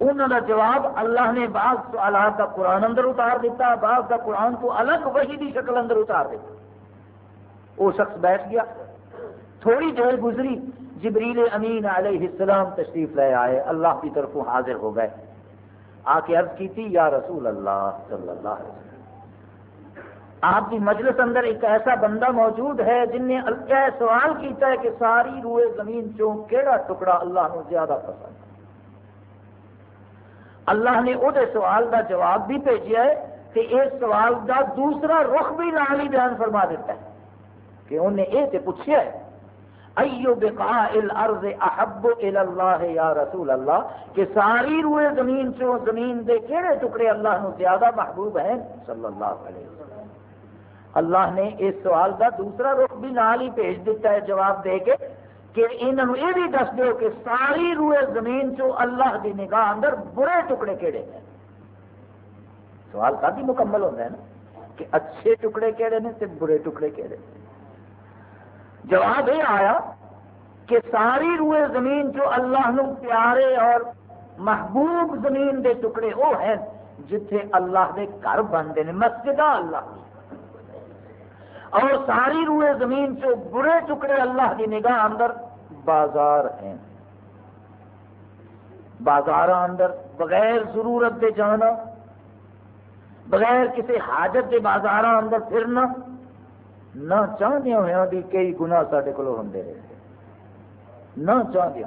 انہوں کا جواب اللہ نے بعض سوالات کا قرآن اندر اتار دیتا بعض کا قرآن کو الگ وحی کی شکل اندر اتار دیتا وہ شخص بیٹھ گیا، تھوڑی دیر گزری، جبریل امین علیہ السلام تشریف لے آئے، اللہ کی طرف حاضر ہو گئے۔ آ کے عرض کی تھی یا رسول اللہ صلی اللہ علیہ وسلم۔ آپ کی مجلس اندر ایک ایسا بندہ موجود ہے جن نے یہ سوال کیتا ہے کہ ساری روئے زمین چوں کیڑا ٹکڑا اللہ نے زیادہ پسند اللہ نے وہ سوال کا جواب بھی بھیجا ہے کہ اس سوال کا دوسرا رخ بھی نال ہی بیان فرما دیتا ہے کہ انہیں یہ تو پوچھا ہے، ایو بقاء الارض احب اللہ یا رسول اللہ؟ کہ ساری روئے زمین چو زمین دے کہڑے ٹکڑے اللہ نو زیادہ محبوب ہیں؟ صلی اللہ علیہ وسلم اللہ نے اس سوال کا دوسرا رخ بھی نال ہی بھیج دیتا ہے، جواب دے کے کہ انہوں یہ بھی دس دو کہ ساری روئے زمین چو اللہ کی نگاہ اندر برے ٹکڑے کہڑے ہیں۔ سوال کافی مکمل ہوتا ہے نا، کہ اچھے ٹکڑے کہڑے نے تے برے ٹکڑے کہڑے جواب یہ آیا کہ ساری روئے زمین جو اللہ نو پیارے اور محبوب زمین دے ٹکڑے وہ ہیں جتھے اللہ دے گھر بنتے ہیں مسجد اللہ اور ساری روئے زمین سے برے ٹکڑے اللہ کی نگاہ اندر بازار ہیں۔ بازار اندر بغیر ضرورت دے جانا، بغیر کسی حاجت کے بازار اندر پھرنا، نہ چاہدیا ہوا بھی کئی گنا سارے کو ہوں رہے۔ نہ چاہدیا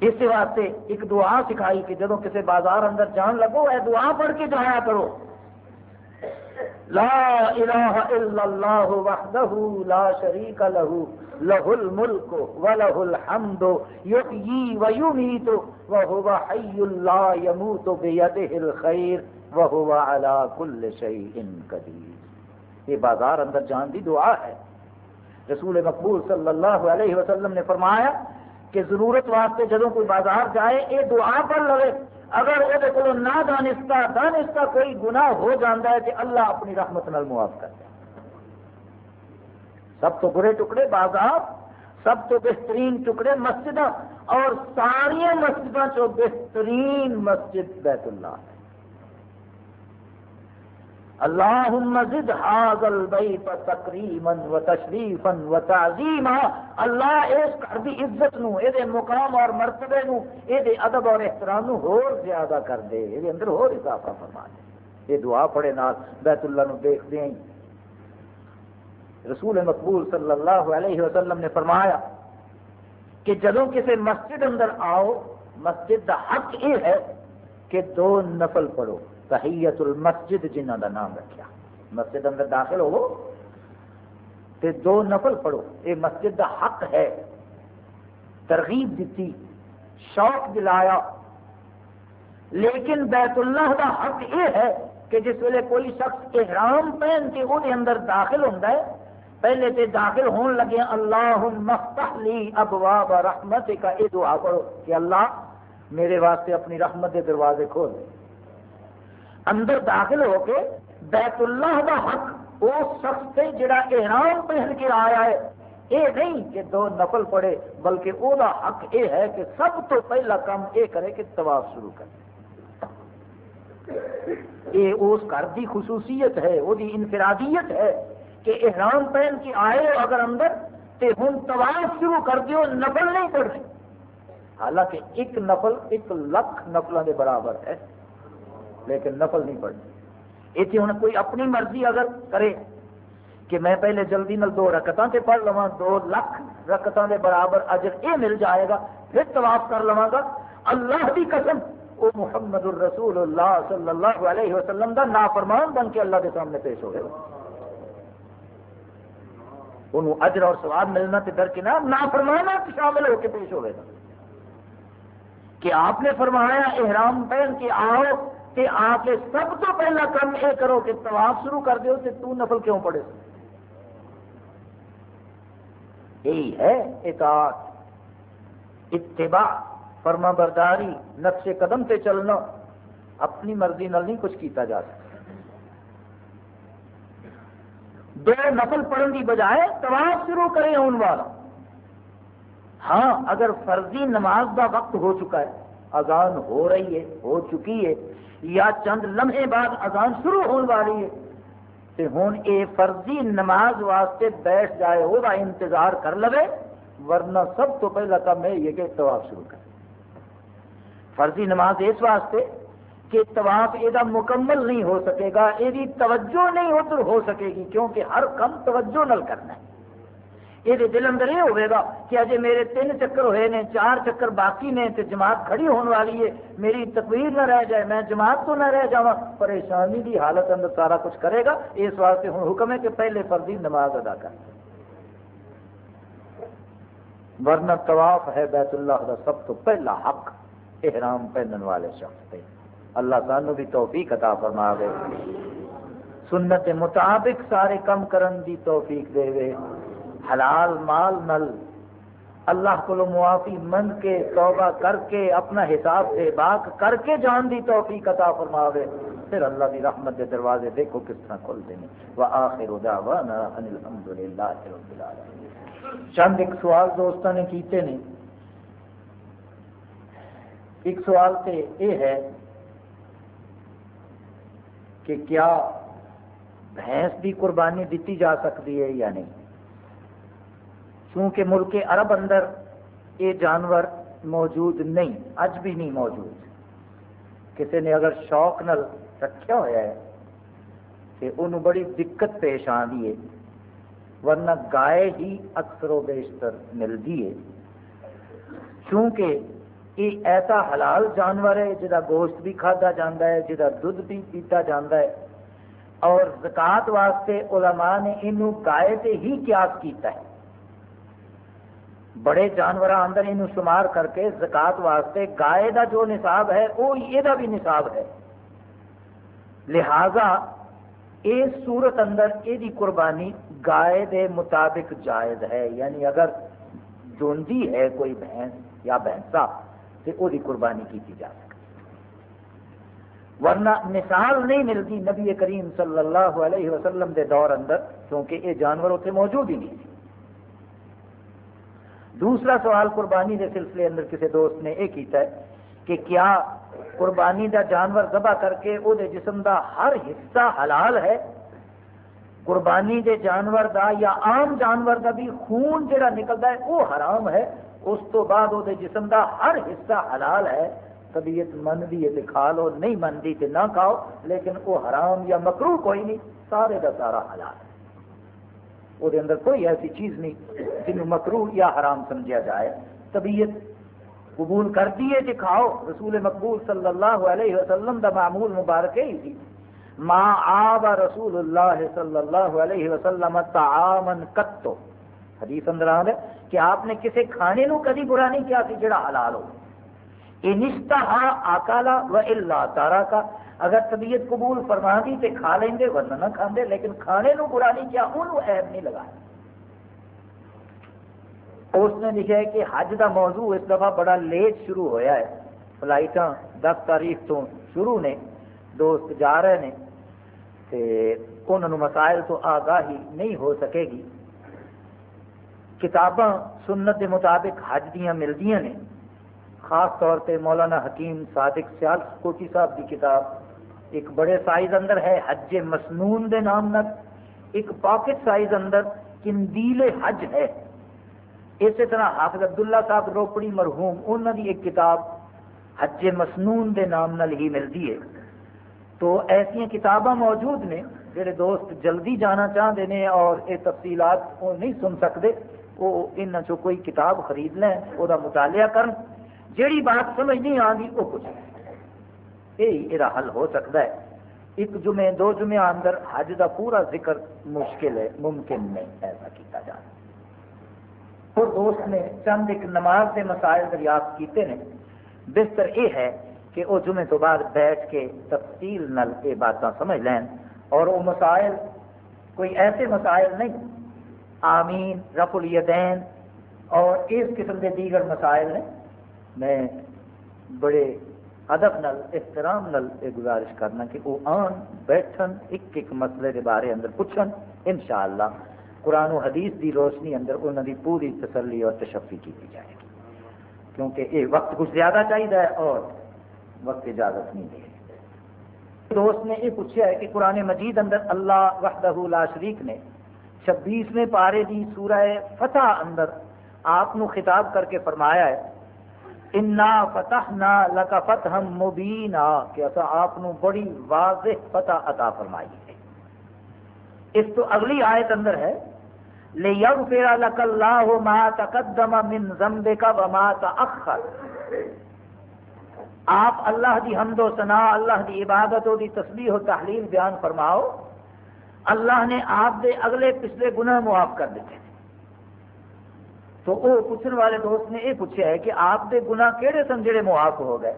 اس واسطے ایک دعا سکھائی کہ جدو کسی بازار اندر جان لگو، اے دعا پڑھ کے جایا کرو۔ لا الہ الا اللہ وحدہ لا شریک لہو لہ الملک ولہ الحمد، یحیی ویمیت وہو حی لا یموت بیدہ الخیر وہو علا کل شیء قدیر۔ یہ بازار اندر جان دی دعا ہے۔ رسول مقبول صلی اللہ علیہ وسلم نے فرمایا کہ ضرورت واسطے جدو کوئی بازار جائے، یہ دعا پر لگے۔ اگر وہ نہ دانستہ دانستہ کوئی گناہ ہو جاتا ہے کہ اللہ اپنی رحمت نال معاف کر دے۔ سب تو برے ٹکڑے بازار سب تو بہترین ٹکڑے مسجد اور ساری مسجدوں چو بہترین مسجد بیت اللہ ہے۔ اللہم زد حاض البیت تقریما و تشریفا و تعظیما۔ اللہ اس گھر دی عزت نو، اے دے مقام اور مرتبے نو، اے دے ادب اور احترام نو ہور زیادہ کر دے۔ اے دے اندر ہور اضافہ فرما دے۔ یہ دعا پڑھے نال، بیت اللہ نو دیکھ دیں۔ رسول مقبول صلی اللہ علیہ وسلم نے فرمایا کہ جدوں کسی مسجد اندر آؤ، مسجد دا حق یہ ہے کہ دو نفل پڑھو۔ تحیت المسجد جنہ دا نام رکھیا۔ مسجد اندر داخل ہو تے دو نفل پڑھو۔ یہ مسجد دا حق ہے۔ ترغیب دیتی شوق دلایا۔ لیکن بیت اللہ دا حق یہ ہے کہ جس ویلے کوئی شخص احرام پہن کے وہ اندر داخل ہوتا ہے، پہلے تے داخل ہون لگے اللہ مفتح لی ابواب رحمت کا یہ دعا پڑھو کہ اللہ میرے واسطے اپنی رحمت کے دروازے کھول دے۔ اندر داخل ہو کے بیت اللہ دا حق، اس شخص سے جڑا احرام پہن کے آیا ہے۔ یہ نہیں کہ دو نفل پڑے، بلکہ وہ حق یہ ہے کہ سب تو پہلا کام یہ کرے کہ طواف شروع کرے۔ یہ اس گھر کی خصوصیت ہے، وہ انفرادیت ہے کہ احرام پہن کے آئے اگر اندر، تے ہوں طواف شروع کر دیو نفل نہیں پڑھنے حالانکہ ایک نفل ایک لکھ نفلوں کے برابر ہے۔ لیکن نفل نہیں پڑھنی۔ اتنے ہوں کوئی اپنی مرضی اگر کرے کہ میں پہلے جلدی نل دو رکتوں سے پڑھ لوا دو لاکھ رکتوں کے برابر اجر یہ مل جائے گا، پھر طواف کر لوا گا۔ اللہ کی قسم وہ محمد الرسول اللہ صلی اللہ علیہ وسلم کا نافرمان بن کے اللہ کے سامنے پیش ہوئے۔ انہوں اجر اور سواب ملنا تے در کے نافرمان شامل ہو کے پیش ہوئے گا۔ کہ آپ نے فرمایا، احرام پہن کے آؤ کہ آ کے سب تو پہلا کام یہ کرو کہ طواف شروع کر دو تو نفل کیوں پڑے؟ یہی ہے اطاعت، اتباع فرما برداری نقش قدم سے چلنا، اپنی مرضی نال نہیں کچھ کیتا جا سکتا۔ دو نفل پڑھنے کی بجائے طواف شروع کرے ہون والا۔ ہاں اگر فرضی نماز کا وقت ہو چکا ہے، اذان ہو رہی ہے، ہو چکی ہے یا چند لمحے بعد اذان شروع ہونے والی ہے تو ہوں یہ فرضی نماز واسطے بیٹھ جائے، وہ انتظار کر لو ورنہ سب تو پہلا کام یہ کہ طواف شروع کرے۔ فرضی نماز اس واسطے کہ طواف یہ مکمل نہیں ہو سکے گا، یہ توجہ نہیں ادھر ہو سکے گی، کیونکہ ہر کم توجہ نل کرنا ہے۔ یہ دل اندر یہ ہوئے گا کہ اجے میرے تین چکر ہوئے نے، چار چکر باقی نے تو جماعت کھڑی ہونے والی ہے۔ میری تقویر نہ رہ جائے، میں جماعت تو نہ رہ جا پریشانی کی حالت اندر سارا کچھ کرے گا۔ اس واسطے ہوں حکم ہے کہ پہلے فرضی نماز ادا کر۔ ورنہ طواف ہے بیت اللہ کا سب تو پہلا حق احرام پہننے والے شخص پہ اللہ سانو بھی توفیق عطا فرما دے سنت مطابق سارے کم کرن دی توفیق دے وے۔ حلال مال نل۔ اللہ کو معافی من کے، توبہ کر کے، اپنا حساب سے باق کر کے جان دی توفیق عطا فرماوے۔ پھر اللہ کی رحمت کے دروازے دیکھو کس طرح کھل دیں وآخر دعوانا ان الحمدللہ رب العالمین۔ چند ایک سوال دوستوں نے کیتے نے ایک سوال تے یہ ہے کہ کیا بھینس کی قربانی دیتی جا سکتی ہے یا نہیں؟ چونکہ ملک عرب اندر یہ جانور موجود نہیں، اج بھی نہیں موجود۔ کسی نے اگر شوق نل رکھا ہوا ہے تو انہوں بڑی دقت پیش آتی ہے، ورنہ گائے ہی اکثر و بیشتر ملتی ہے۔ چونکہ یہ ایسا حلال جانور ہے جہاں گوشت بھی کھادا جاتا ہے، جہاں دھد بھی پیتا جاتا ہے، اور زکات واسطے علماء نے یہ گائے سے ہی قیاس کیتا ہے۔ بڑے جانور اندر یہ شمار کر کے زکات واسطے گائے کا جو نصاب ہے وہ یہ بھی نصاب ہے۔ لہذا اس صورت اندر یہ قربانی گائے دے مطابق جائز ہے۔ یعنی اگر جونجی ہے کوئی بھینس یا بھینسا، تو وہ قربانی کی جا سکتی۔ ورنہ مثال نہیں ملتی نبی کریم صلی اللہ علیہ وسلم دے دور اندر، کیونکہ یہ جانور اتنے موجود ہی نہیں۔ تھے دوسرا سوال قربانی کے سلسلے اندر کسی دوست نے یہ کیتا ہے کہ کیا قربانی دا جانور ذبح کر کے وہ جسم دا ہر حصہ حلال ہے؟ قربانی دے جانور دا یا عام جانور دا بھی خون جڑا نکلتا ہے وہ حرام ہے، اس تو بعد وہ جسم دا ہر حصہ حلال ہے۔ طبیعت منتی ہے کھا لو، نہیں منتی تو نہ کھاؤ، لیکن وہ حرام یا مکرو کوئی نہیں، سارے دا سارا حلال ہے۔ وہ اندر کوئی ایسی چیز نہیں جن مکرو یا حرام سمجھا جائے۔ طبیعت قبول کر دیے کہ کھاؤ۔ رسول مقبول صلی اللہ علیہ وسلم دا معمول مبارک ہی تھی۔ ما آب رسول اللہ صلی اللہ علیہ وسلم تعامن کتو حدیث اندر آ ہے کہ آپ نے کسی کھانے نو کدی برا نہیں کیا کہ جڑا حلال ہو۔ انشتہا آکالا و اللہ تارا کا اگر طبیعت قبول فرما دی تے کھا لیں گے ورنہ نہ کھاندے، لیکن کھانے نو برا نہیں کیا انہوں عیب نہیں لگایا اس نے لکھا ہے کہ حج دا موضوع اس دفعہ بڑا لیٹ شروع ہویا ہے۔ فلائٹاں دس تاریخ تو شروع نے، دوست جا رہے ہیں انہوں مسائل تو آگاہی نہیں ہو سکے گی۔ کتاباں سنت کے مطابق حج دیا ملدیاں نے۔ خاص طور پہ مولانا حکیم صادق سیال کوٹی صاحب کی کتاب، ایک بڑے سائز اندر ہے، حج مسنون دے نام نت ایک پاکٹ سائز اندر کندیل حج ہے۔ اسی طرح حافظ عبداللہ صاحب روپڑی مرحوم انہوں کی ایک کتاب حج مسنون دے نام نال ہی ملتی ہے۔ تو ایسا کتاباں موجود نے، جڑے دوست جلدی جانا چاہتے ہیں اور یہ تفصیلات وہ نہیں سن سکتے وہ ان چو کوئی کتاب خرید لیں وہ مطالعہ کرن۔ جیڑی بات سمجھ نہیں آگی وہ کچھ یہ حل ہو سکتا ہے۔ ایک جمعے، دو جمعے اندر حج کا پورا ذکر مشکل ہے، ممکن نہیں ایسا کیا جائے اور دوست نے چند ایک نماز کے مسائل دریافت کیتے ہیں بہتر یہ ہے کہ وہ جمعے تو بعد بیٹھ کے تفصیل نل یہ باتیں سمجھ لین۔ اور وہ مسائل، کوئی ایسے مسائل نہیں۔ آمین رف الیدین اور اس قسم کے دیگر مسائل نے۔ میں بڑے ادب نل احترام نل یہ گزارش کرنا کہ وہ آن، بیٹھن، ایک ایک مسئلے کے بارے اندر پوچھن، انشاءاللہ قرآن و حدیث دی روشنی اندر انہوں کی پوری تسلی اور تشفی کی جائے گی۔ کیونکہ یہ وقت کچھ زیادہ چاہیے اور وقت اجازت نہیں دے دوست نے یہ پوچھا ہے کہ قرآن مجید اندر اللہ وحدہ لا شریک نے چھبیسویں پارے دی سورہ فتح اندر آپ خطاب کر کے فرمایا ہے انا فتح نہ لکا فتح مبینہ کہ اصا آپ بڑی واضح فتح عطا فرمائی ہے۔ اس تو اگلی آیت اندر ہے، لِيَغْفِرَ لَكَ اللَّهُ مَا تَقَدَّمَ مِنْ ذَنْبِكَ وَمَا تَأَخَّرَ۔ آپ اللہ دی حمد و ثنا اللہ دی عبادت و دی تسبیح و تحلیل بیان فرماؤ۔ اللہ نے آپ دے اگلے پچھلے گناہ معاف کر دیتے تو وہ پوچھنے والے دوست نے یہ پوچھا ہے کہ آپ دے گناہ کہڑے سن جڑے معاف ہو گئے؟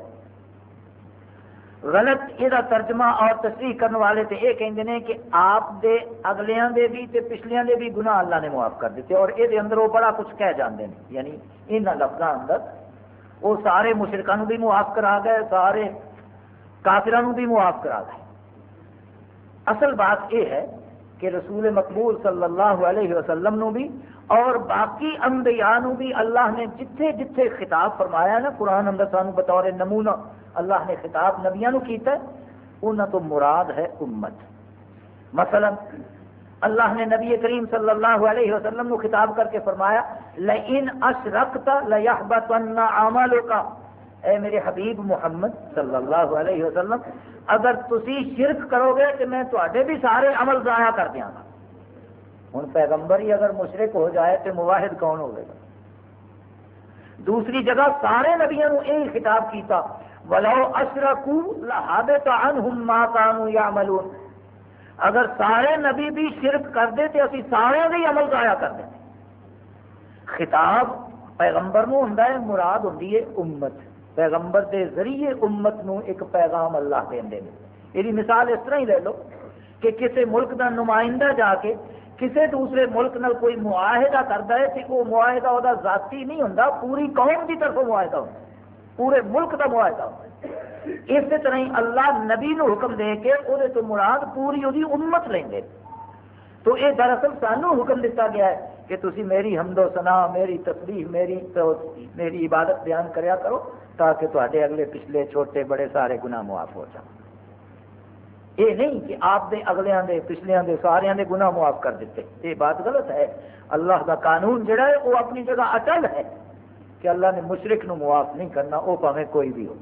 غلط یہ ترجمہ اور تصریح کرنے والے تو یہ کہتے ہیں کہ آپ دے اگلیاں دے بھی تے پچھلیاں دے بھی گناہ اللہ نے معاف کر دیتے اور یہ اندر وہ بڑا کچھ کہہ جاندے ہیں یعنی ان لفظوں اندر وہ سارے مشرقوں بھی معاف کرا گئے، سارے کافران بھی معاف کرا گئے۔ اصل بات یہ ہے کہ رسول مقبول صلی اللہ علیہ وسلم نو بھی اور باقی انبیاء نو بھی اللہ نے جتھے جتھے خطاب فرمایا نا، قرآن اندر سانو بطور نمونہ اللہ نے خطاب نبیا کیتا ہے انہوں تو مراد ہے امت۔ مثلا اللہ نے نبی کریم صلی اللہ علیہ وسلم کو خطاب کر کے فرمایا، لئن اشرکتا لیحبطن عملک۔ اے میرے حبیب محمد صلی اللہ علیہ وسلم، اگر تسی شرک کرو گے تو میں تے بھی سارے عمل ضائع کر دیا گا۔ ہوں پیغمبر ہی اگر مشرک ہو جائے تو مواحد کون ہوگا دوسری جگہ سارے نبیا یہ خطاب کیتا، ولو اشرکو لحابت عنہم ما کانوا یعملون. اگر سارے نبی بھی شرک کرتے تو اسی سارے بھی عمل ضائع کر دیں۔ خطاب پیغمبر نو ہوں مراد ہوں امت۔ پیغمبر دے ذریعے امت نو ایک پیغام اللہ دیں دے۔ یہ مثال اس طرح ہی لے لو کہ کسی ملک دا نمائندہ جا کے کسی دوسرے ملک نال کوئی معاہدہ کرتا ہے تو وہ معاہدہ وہ ذاتی نہیں ہوں پوری قوم کی طرف معاہدہ ہوتا پورے ملک کا معاہدہ ہوتا اس طرح ہی اللہ نبی نو حکم دے کے وہ تو مراد پوری وہی امت لیں گے۔ تو یہ دراصل سانو حکم دیتا گیا ہے کہ تسی میری حمد و سنا میری تصریح میری میری عبادت بیان کریا کرو تاکہ تے اگلے پچھلے چھوٹے بڑے سارے گناہ معاف ہو جائیں یہ نہیں کہ آپ دے اگلیاں دے، پچھلیاں دے سارے دے گناہ معاف کر دیتے۔ یہ بات غلط ہے۔ اللہ کا قانون جڑا ہے، وہ اپنی جگہ اٹل ہے کہ اللہ نے مشرق نو معاف نہیں کرنا وہ پاوے کوئی بھی ہو۔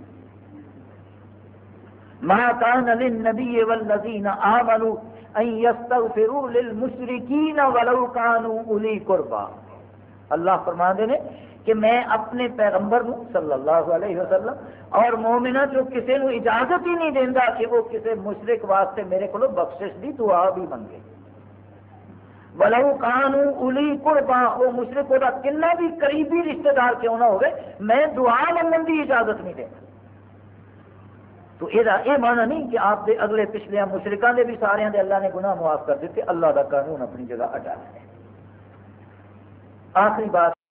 ما كان للنبي والذين آمنوا أن يستغفروا للمشركين ولو كانوا أولي قربا۔ اللہ فرما دے نے کہ میں اپنے پیغمبر نو صلی اللہ علیہ وسلم، اور مومنہ جو کسی نو اجازت ہی نہیں دینا کہ وہ کسی مشرق واسطے میرے کو بخشش دی، دعا بھی منگے۔ ولو کانو الی قربا، وہ مشرق وہ کنا بھی قریبی رشتہ دار کیوں نہ ہوگے میں دعا منگن کی اجازت نہیں دینا تو یہ مانا نہیں کہ آپ دے اگلے پچھلے مشرقوں کے بھی سارے دے اللہ نے گناہ معاف کر دیتے، اللہ کا قانون اپنی جگہ اٹا ہے آخری بات